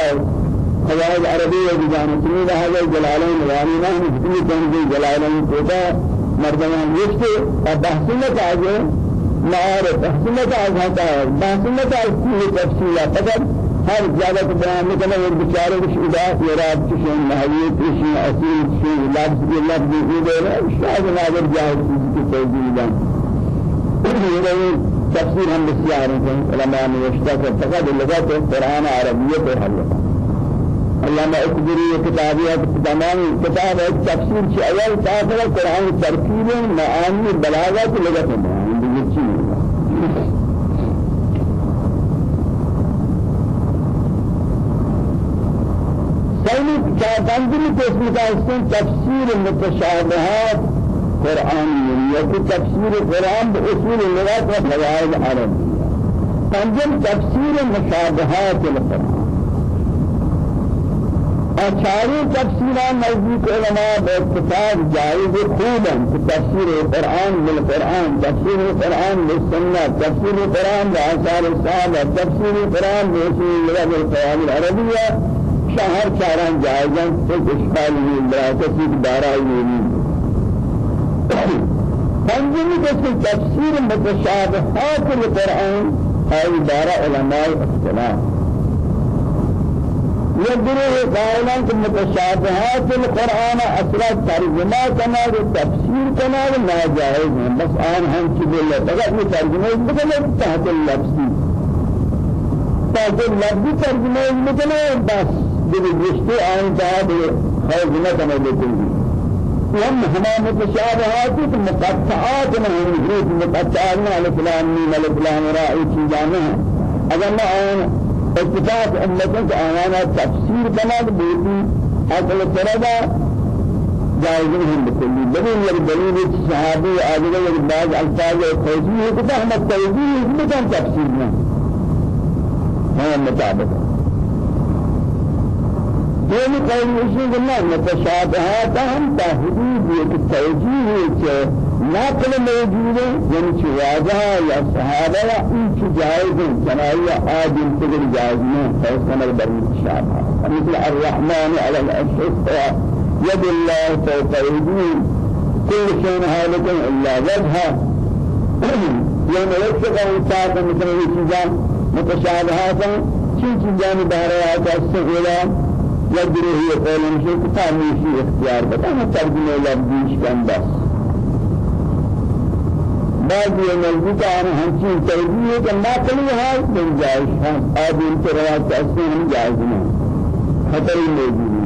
قواعد عربية بجانب سنين هذا جلالين يعني ما هم كل تنزيل جلالين كذا مردمان يشتى بحثنا كذا معارف بحثنا كذا بحثنا كذا تفصيلا فقط هر جالة بيان مثلا البشارة مش إذا يراد تشين مهية تشين أصيل تشين لفظ لفظ يقول إشتاق نادر جاهز في توجيه تفسير هم بسيارة علماء يشتاق فقط اللغات القرآن عربية وحلوة علامہ اقبری کتابیات تمام کتاب ایک تفسیر چی؟ اول تاثر قرآن ترکیب معانی بلاغت لغت. معانی دیگر چیز ثاني كابندل قسم كاستن تفسير المتشابهات قرآنية تفسير القرآن بأصول اللغات وقواعد العربية پنجم تفسير المشابهات القرآن. أشعري تفسيرا نزدیک علماء باتفاق جائز خوبا تفسير القرآن بالقرآن تفسير القرآن بالسنة تفسير القرآن بآثار الصحابة تفسير القرآن بأصول اللغة القوام العربية شهر چاران جائزن تو اشکال نہیں براکسی دارا نہیں۔ پنجمی قسم تفسیر متشابهات القرآن هاي دارا علماء اختلاف۔ يدري قائلان متشابهات القرآن کنا و تفسیر کنا و ناجائز ہیں۔ بس آن بولے فقط یہ ترجمہ بدلے تحت اللفظی تحت اللفظی ترجمہ بدلے بس۔ دل رشتے آن تحت خیزنہ کنا لیتے ہیں هم هما متشابهات مقطعات من الحروف مقطعات من الفلان من الفلان رأي چیزانے ہیں اگر میں اتفاق امتوں کے آنانا تفسیر بنا بیتی اصل سردا جائز نہیں بکلی لیکن یہ دلیل صحابی آدھے یہ بعض الفاظ کہ ہم توجیہ ہے تفسیر میں ہے مطابق دومی قول اسی کہ متشابهات هم تحدید یک توجیه که نقل موجود ہے یعنی چه واضح یا صحابہ یا این چه جائز ہے چنائی آدم تگر جائز میں فیصلہ بر متشابه مثل الرحمن على استوى يد الله فوق ايديهم كل شيء هالك الا وجهه. يعني يكفي قول مثل هذه چیزاں متشابهات چی چیزاں بارے آتا يجري هي قول مشي كتابي في اختيار بتانا ترجمة لفظيش كان بس بعض ينزل عن هنشين ترجمة كان ما كل حال من جائز هم آدم تروات أصلا هم جائز ما خطر موجود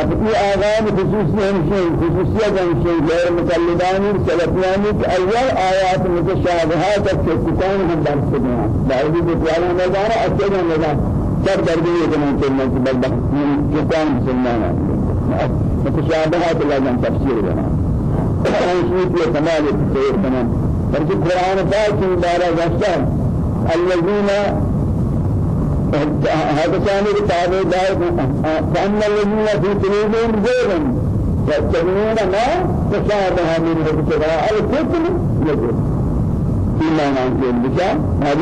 اب یہ آغاز خصوصی ہمشین خصوصیت ہمشین غیر مقلدانی سلفیانی کہ اول آیات متشابہات اچھے کتان ہم درس دیں دائری بطوالا نظارہ اچھے نظارہ در درجه يكون كلمة بل من كتاب مسلمان متشابهات لازم تفسير بنا شيء في كمال التفسير بنا بل القرآن فاك بارا جسد الذين هذا كان كتاب دار فأن الذين في قلوبهم زيغ يتبعون ما تشابه من ابتغاء الفتن يجب فيما نعمل بشا هذه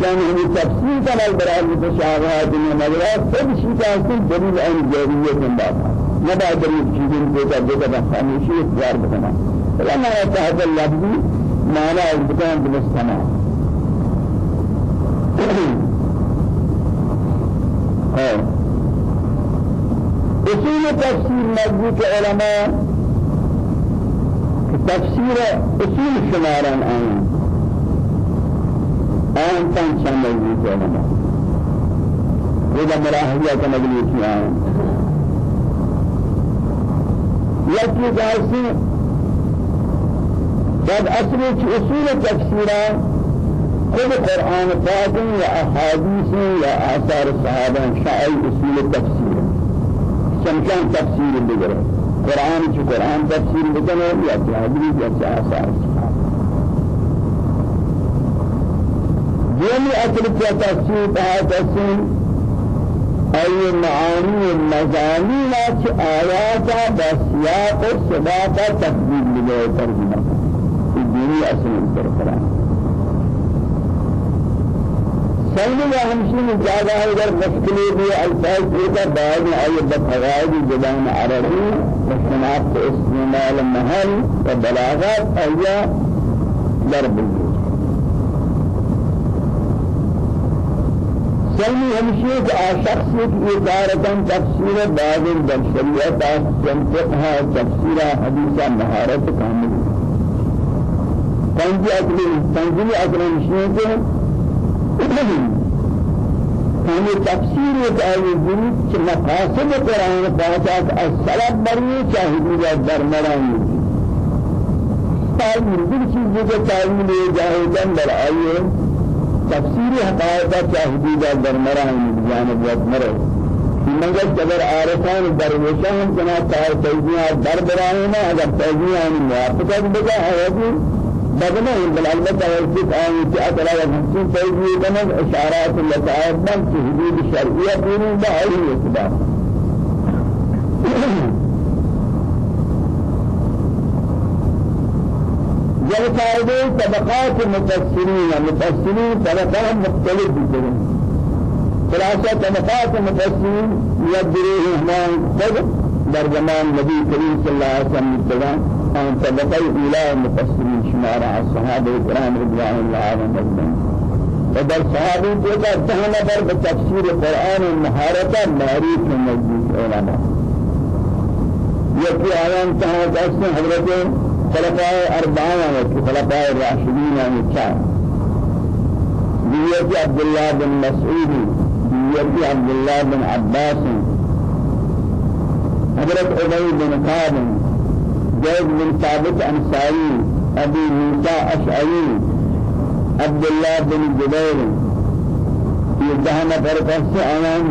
شان هذه تفسير كما البراء المتشابهات من المدرات سب شيء كاسين دليل عن جارية من بعض ما بعد دليل شيء كذا كذا بس شيء اختيار بكنا فلما يتحدى اللفظ معنى البكان بالسماع اصول تفسير نزدیک علماء تفسير اصول شماران آیان آن تن چند موجود علماء وإذا مراحلية كما قلت آن يكي دارسي بعد أصل أصول تفسيرا خود قرآن پاک یا احادیث یا آثار صحابہ شاعر أصول تفسیر چمکان تفسیر بگرے قرآن چو قرآن تفسیر بکنے یا حدیث یا آثار. دومی اصل کیا تفسیر بها تفسیر أي معاني المزامين آيات بسياق السباق تقديم لغاية ترجمة. الديني أصل القرآن. سلم همشين زیادہ اگر مشکلی بھی الفاظ کا بعد آئی بقواعد زبان عربی واختلاف استعمال محل وبلاغات أي ضرب سلمی ہمشی کہ آشخص کی ادارتاً تفسیر بعض در شریعت جنتقها تفسیر حدیث مہارت کامل تنجی اکلی تنجی اکلی ہمشی کہ ہمیں تفسیر ایک آئی جنید کہ مقاصد قرآن پاکات السلام بری چاہیدی در مرانی تعلیم دل چیزی کے تعلیم جاہدن در آئیے۔ تفسير حقائق حدود در مران بجانب وقت مرے مگر اگر عارفان درویشان جنا تار تیزیاں در براہنا اگر تیزیاں موافقت بجا ہے بدنا بل البتہ وجد آن کہ اطلاع ہمیں تیزی بنا اشارات لطائف بن حدود شرعیہ پوری بہائی اصباح فائدے طبقات مفسرین مفسرین طبقات مختلف ہیں خلاصة طبقات مفسرين يدريه هنا خذ در زمان نبي كريم صلى الله عليه وسلم ابتداء أن طبقة إلى المفسرين شمارة الصحابة الكرام رضوان الله عليهم أجمعين. ودر صحابي جدا جهنا بر بتفسير القرآن المهارة من نزدیک علماء يكي آيان تها قسم حضرت خلفاء أربعة خلفاء الراشدين عن الشعب بيتي عبد الله بن مسعود بيتي عبد الله بن عباس حضرت أبي بن كعب زيد بن ثابت أنصاري أبي موسى أشعري عبد الله بن جبير. يدهنا فرقس أنا من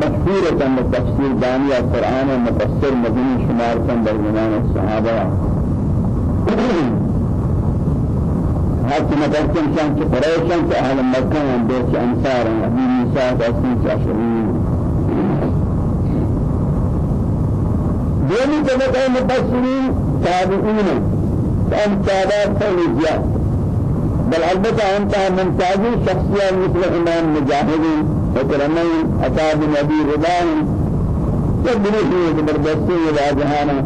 تفسير دانية القرآن مفسر مدني شمار كان برزمان الصحابة. حتى مفسر شان كفريشان كأهل مكة بيت أنصار أبي موسى تأسين شاشرين دومی طبقہ مفسرین تابعین ان تعداد فیضیات بل البتة أنت من تاجي شخصيا مثل إمام مجاهد وكرمين أتى بنبي رضان يبني فيه زبردستي إلى جهانا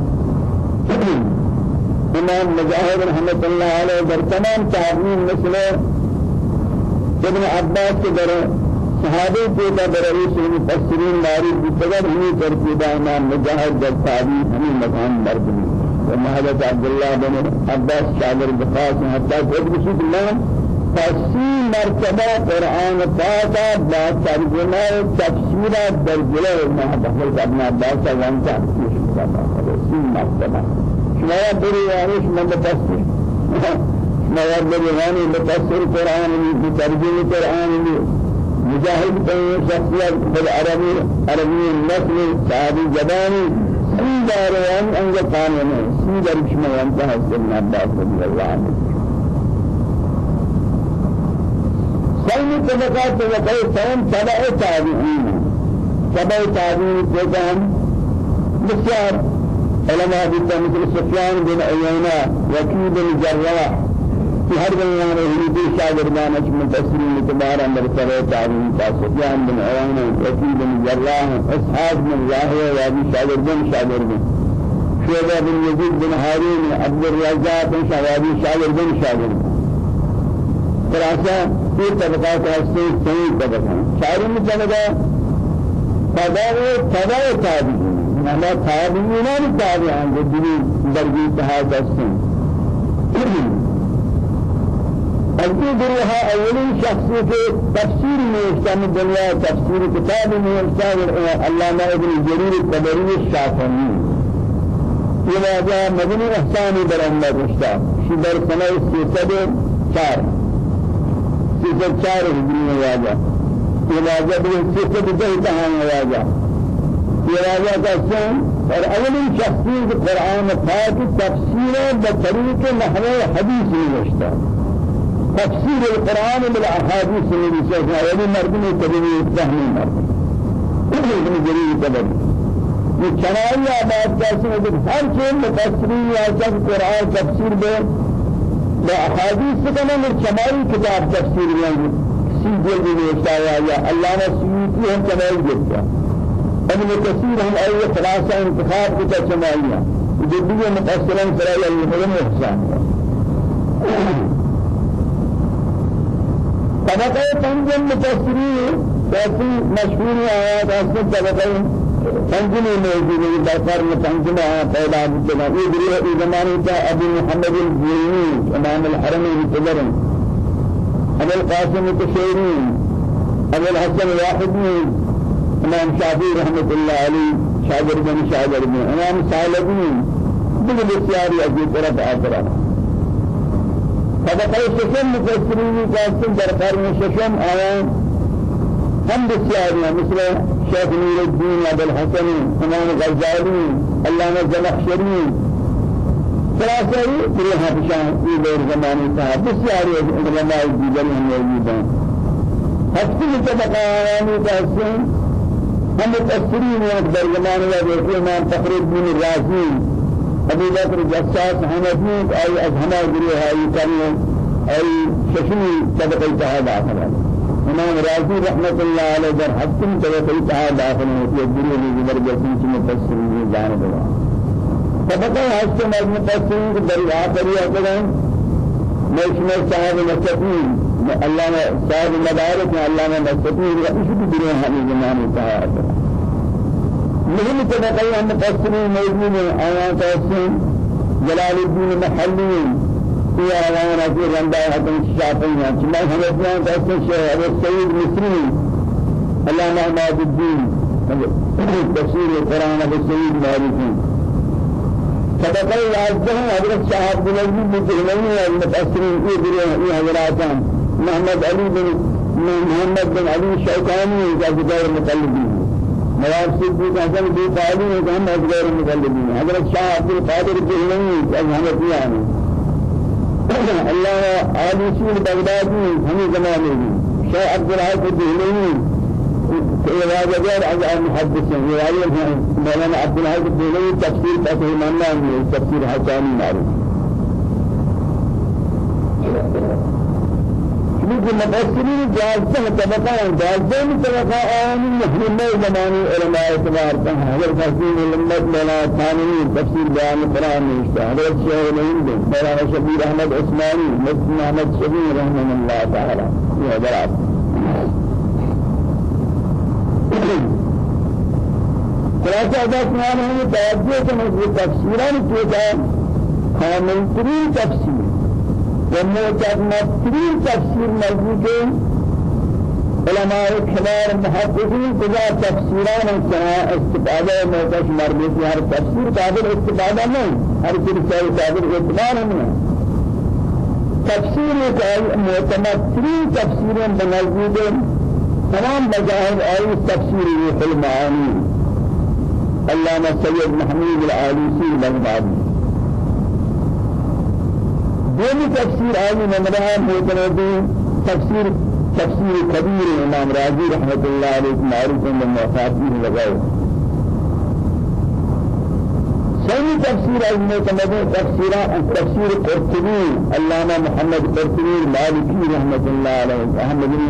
إمام مجاهد رحمة الله عليه. در تمام تابعين مثل ابن عباس کے در صحابه کے در رئیس المفسرین معروف بتقدر ہی ترتیبہ امام مجاہد در تابعین ہمیں مقام مرد ومحبة عبد الله بن عباس شاعر بخاص حتى قد بشيك الله تفسير مرتبة قرآن فاتا بعد ترجمة تفسير درجلة ما بخلت ابن عباس وان تفسير تفسير مرتبة. شما يبري وانش من تفسير شما يبري واني بتفسير قرآن بترجمة قرآن مجاهد بين شخصيات بالعربي عربي النسل صحابي زباني سيداريان أنجا قانوني سيدار بشما ينتهى سيدنا عباس رضي الله عنه. سلم طبقات طبقات سلم تبع تابعين. تبع تابعين كتان بسيار. علماء بيتا مثل سفيان بن عيينة وكيل بن جراح. في هر بيان هندي شاگردان اچ مفسرین اعتبار اندر سره تعلیم تا سفیان بن عیان وکیل بن جراح اسحاق بن ظاهر و ابي شاگردان شاگردان شعبہ بن يزيد بن هارون عبد الرزاق بن شوابي شاگردان شاگردان خلاصہ یہ طبقات ہستے صحیح طبقہ شاعری میں چلا گیا تبع تبع تابعین ہمارا تابعین تابعین جو دنیا درجی تحت ہستے أجل گروہ اولین شخصی کے تفسیر اسلام دنیا تفسیر کتاب ارسال علامہ ابن جرير الطبري الشافعي یہ واجہ مدنی احسانی برندہ رشتہ. شدر سنہ سیسد چار. سیسد چار ہجری میں واجہ. یہ واجہ بھی سیسد دہ تہاں یہ واجہ کا سن اور اولین شخصی قرآن پاک تفسیر بطریق نحو حدیث میں تفسير القرآن بالأحاديث النبي صلى الله عليه وسلم مردم التبني الفهم مرد ابن جرير التبني وشرائع آباد جاسم ادب ہر چیز مفسری یا سب قرآن تفسیر بے بأحاديث سکنے میں شمائی کتاب تفسیر میں سی جلد میں اشتایا یا علامہ سیوطی ہم شمائی جلتا ابن كثير هم أي خلاصة انتخاب كتا شمالية جدية مفسرا سرايا المحرم إحسان طبقة پنجم مفسرین کافی مشهور آیات اصل طبقه پنجم موجود ہے بقر میں پنجم آیات پیدا ہوتے ہیں یہ بھی ہے زمانے کا ابو محمد الجوینی إمام الحرم الكبر أبو القاسم الكشيري أبو الحسن الواحدي. امام شافعي رحمة الله عليه شاگرد بن شاگرد إمام سالبي بل بسیاری از طرف آخرہ طبقه ششم مفسرين قاسم در قرن ششم آيان هم بسيارنا مثل شيخ نور الدين أبو الحسن إمام غزالي علامة زمخشري ثلاثة كلها بشان في دور زمان تها بسياري علماء الدين هم موجودان هفتي طبقه آيان هم مفسرين در زمان الله إمام فخر الدين الرازي أبو بکر جساس أز ہما گروہ ہے کرنے ای ششمی طبقہ تہا داخل ہے إمام رازی رحمت اللہ علیہ در توقعی تہا داخل ہوتی ہے دلی میں زبردستی کی مفسرین جانب اللہ طبقہ حسن المفسرین کو دریا دریا کریں مشمع صاحب نصفین علامہ صاحب مدارک علامہ نصفین رئیس کی دنیا ہمیں زمانے تہا مهم طبقه المفسرين موجودين آيات السن جلال الدين محلي في آيانا في رندا حكم الشافعي كما حدثنا قصة الشيخ أبو السيد مصري علامة عماد الدين تفسير القرآن أبو السيد مالكي طبقه العزة حضرت شهاب بن عزيز بن المتأثرين في بريه حضراتان محمد علي بن محمد بن علي الشوكاني كذا المقلدين نواب صدیق حسن بن طالب نے ہم ازغیر مقلدین حضرت شاہ عبد القادر جیلانی از حنفیہ ہیں۔ اللہ علی سیر بغدادی ہمیں زمانے میں شاہ عبد الحق جیلانی رواجر از المحدثين رواية مولانا عبد الحق الدولي تفسير فتح المنان تفسير حساني معروف لیکن مفسرین جالسہ طبقہ جالسہ میں طبقہ آنی محرمہ زمانی علماء اعتبار کا حضرت حسین علمت مولا ثانوی تفسیر بیان قرآن نوشتا حضرت شیخ الہند مولانا احمد عثمانی مسلم احمد شبیر رحمہ اللہ تعالی یہ حضرات خلاصہ ادا سنانا ہے توجہ سے مجھے تفسیران کیا تفسیر ومعتمدترين تفسير موجود علماء كبار محققين كذا تفسيران استفادة موتاش مربوط هر تفسير قابل استفادة نہیں ہر کسی قابل اعتبار نہیں تفسیر معتمدترین تفسیریں موجود تمام مذاهب آئی تفسیر المعانی علامہ سید محمود العالوسی بغدادی دومی تفسیر آنی نمرہ موتنودی تفسیر تفسیر کبیر امام راضی رحمت اللہ علیہ معروف من مفاتیح لگائے۔ ثاني تفسير المعتمد تفسير تفسير قرطبي علامة محمد قرطبي مالكي رحمة الله عليه أحمد بن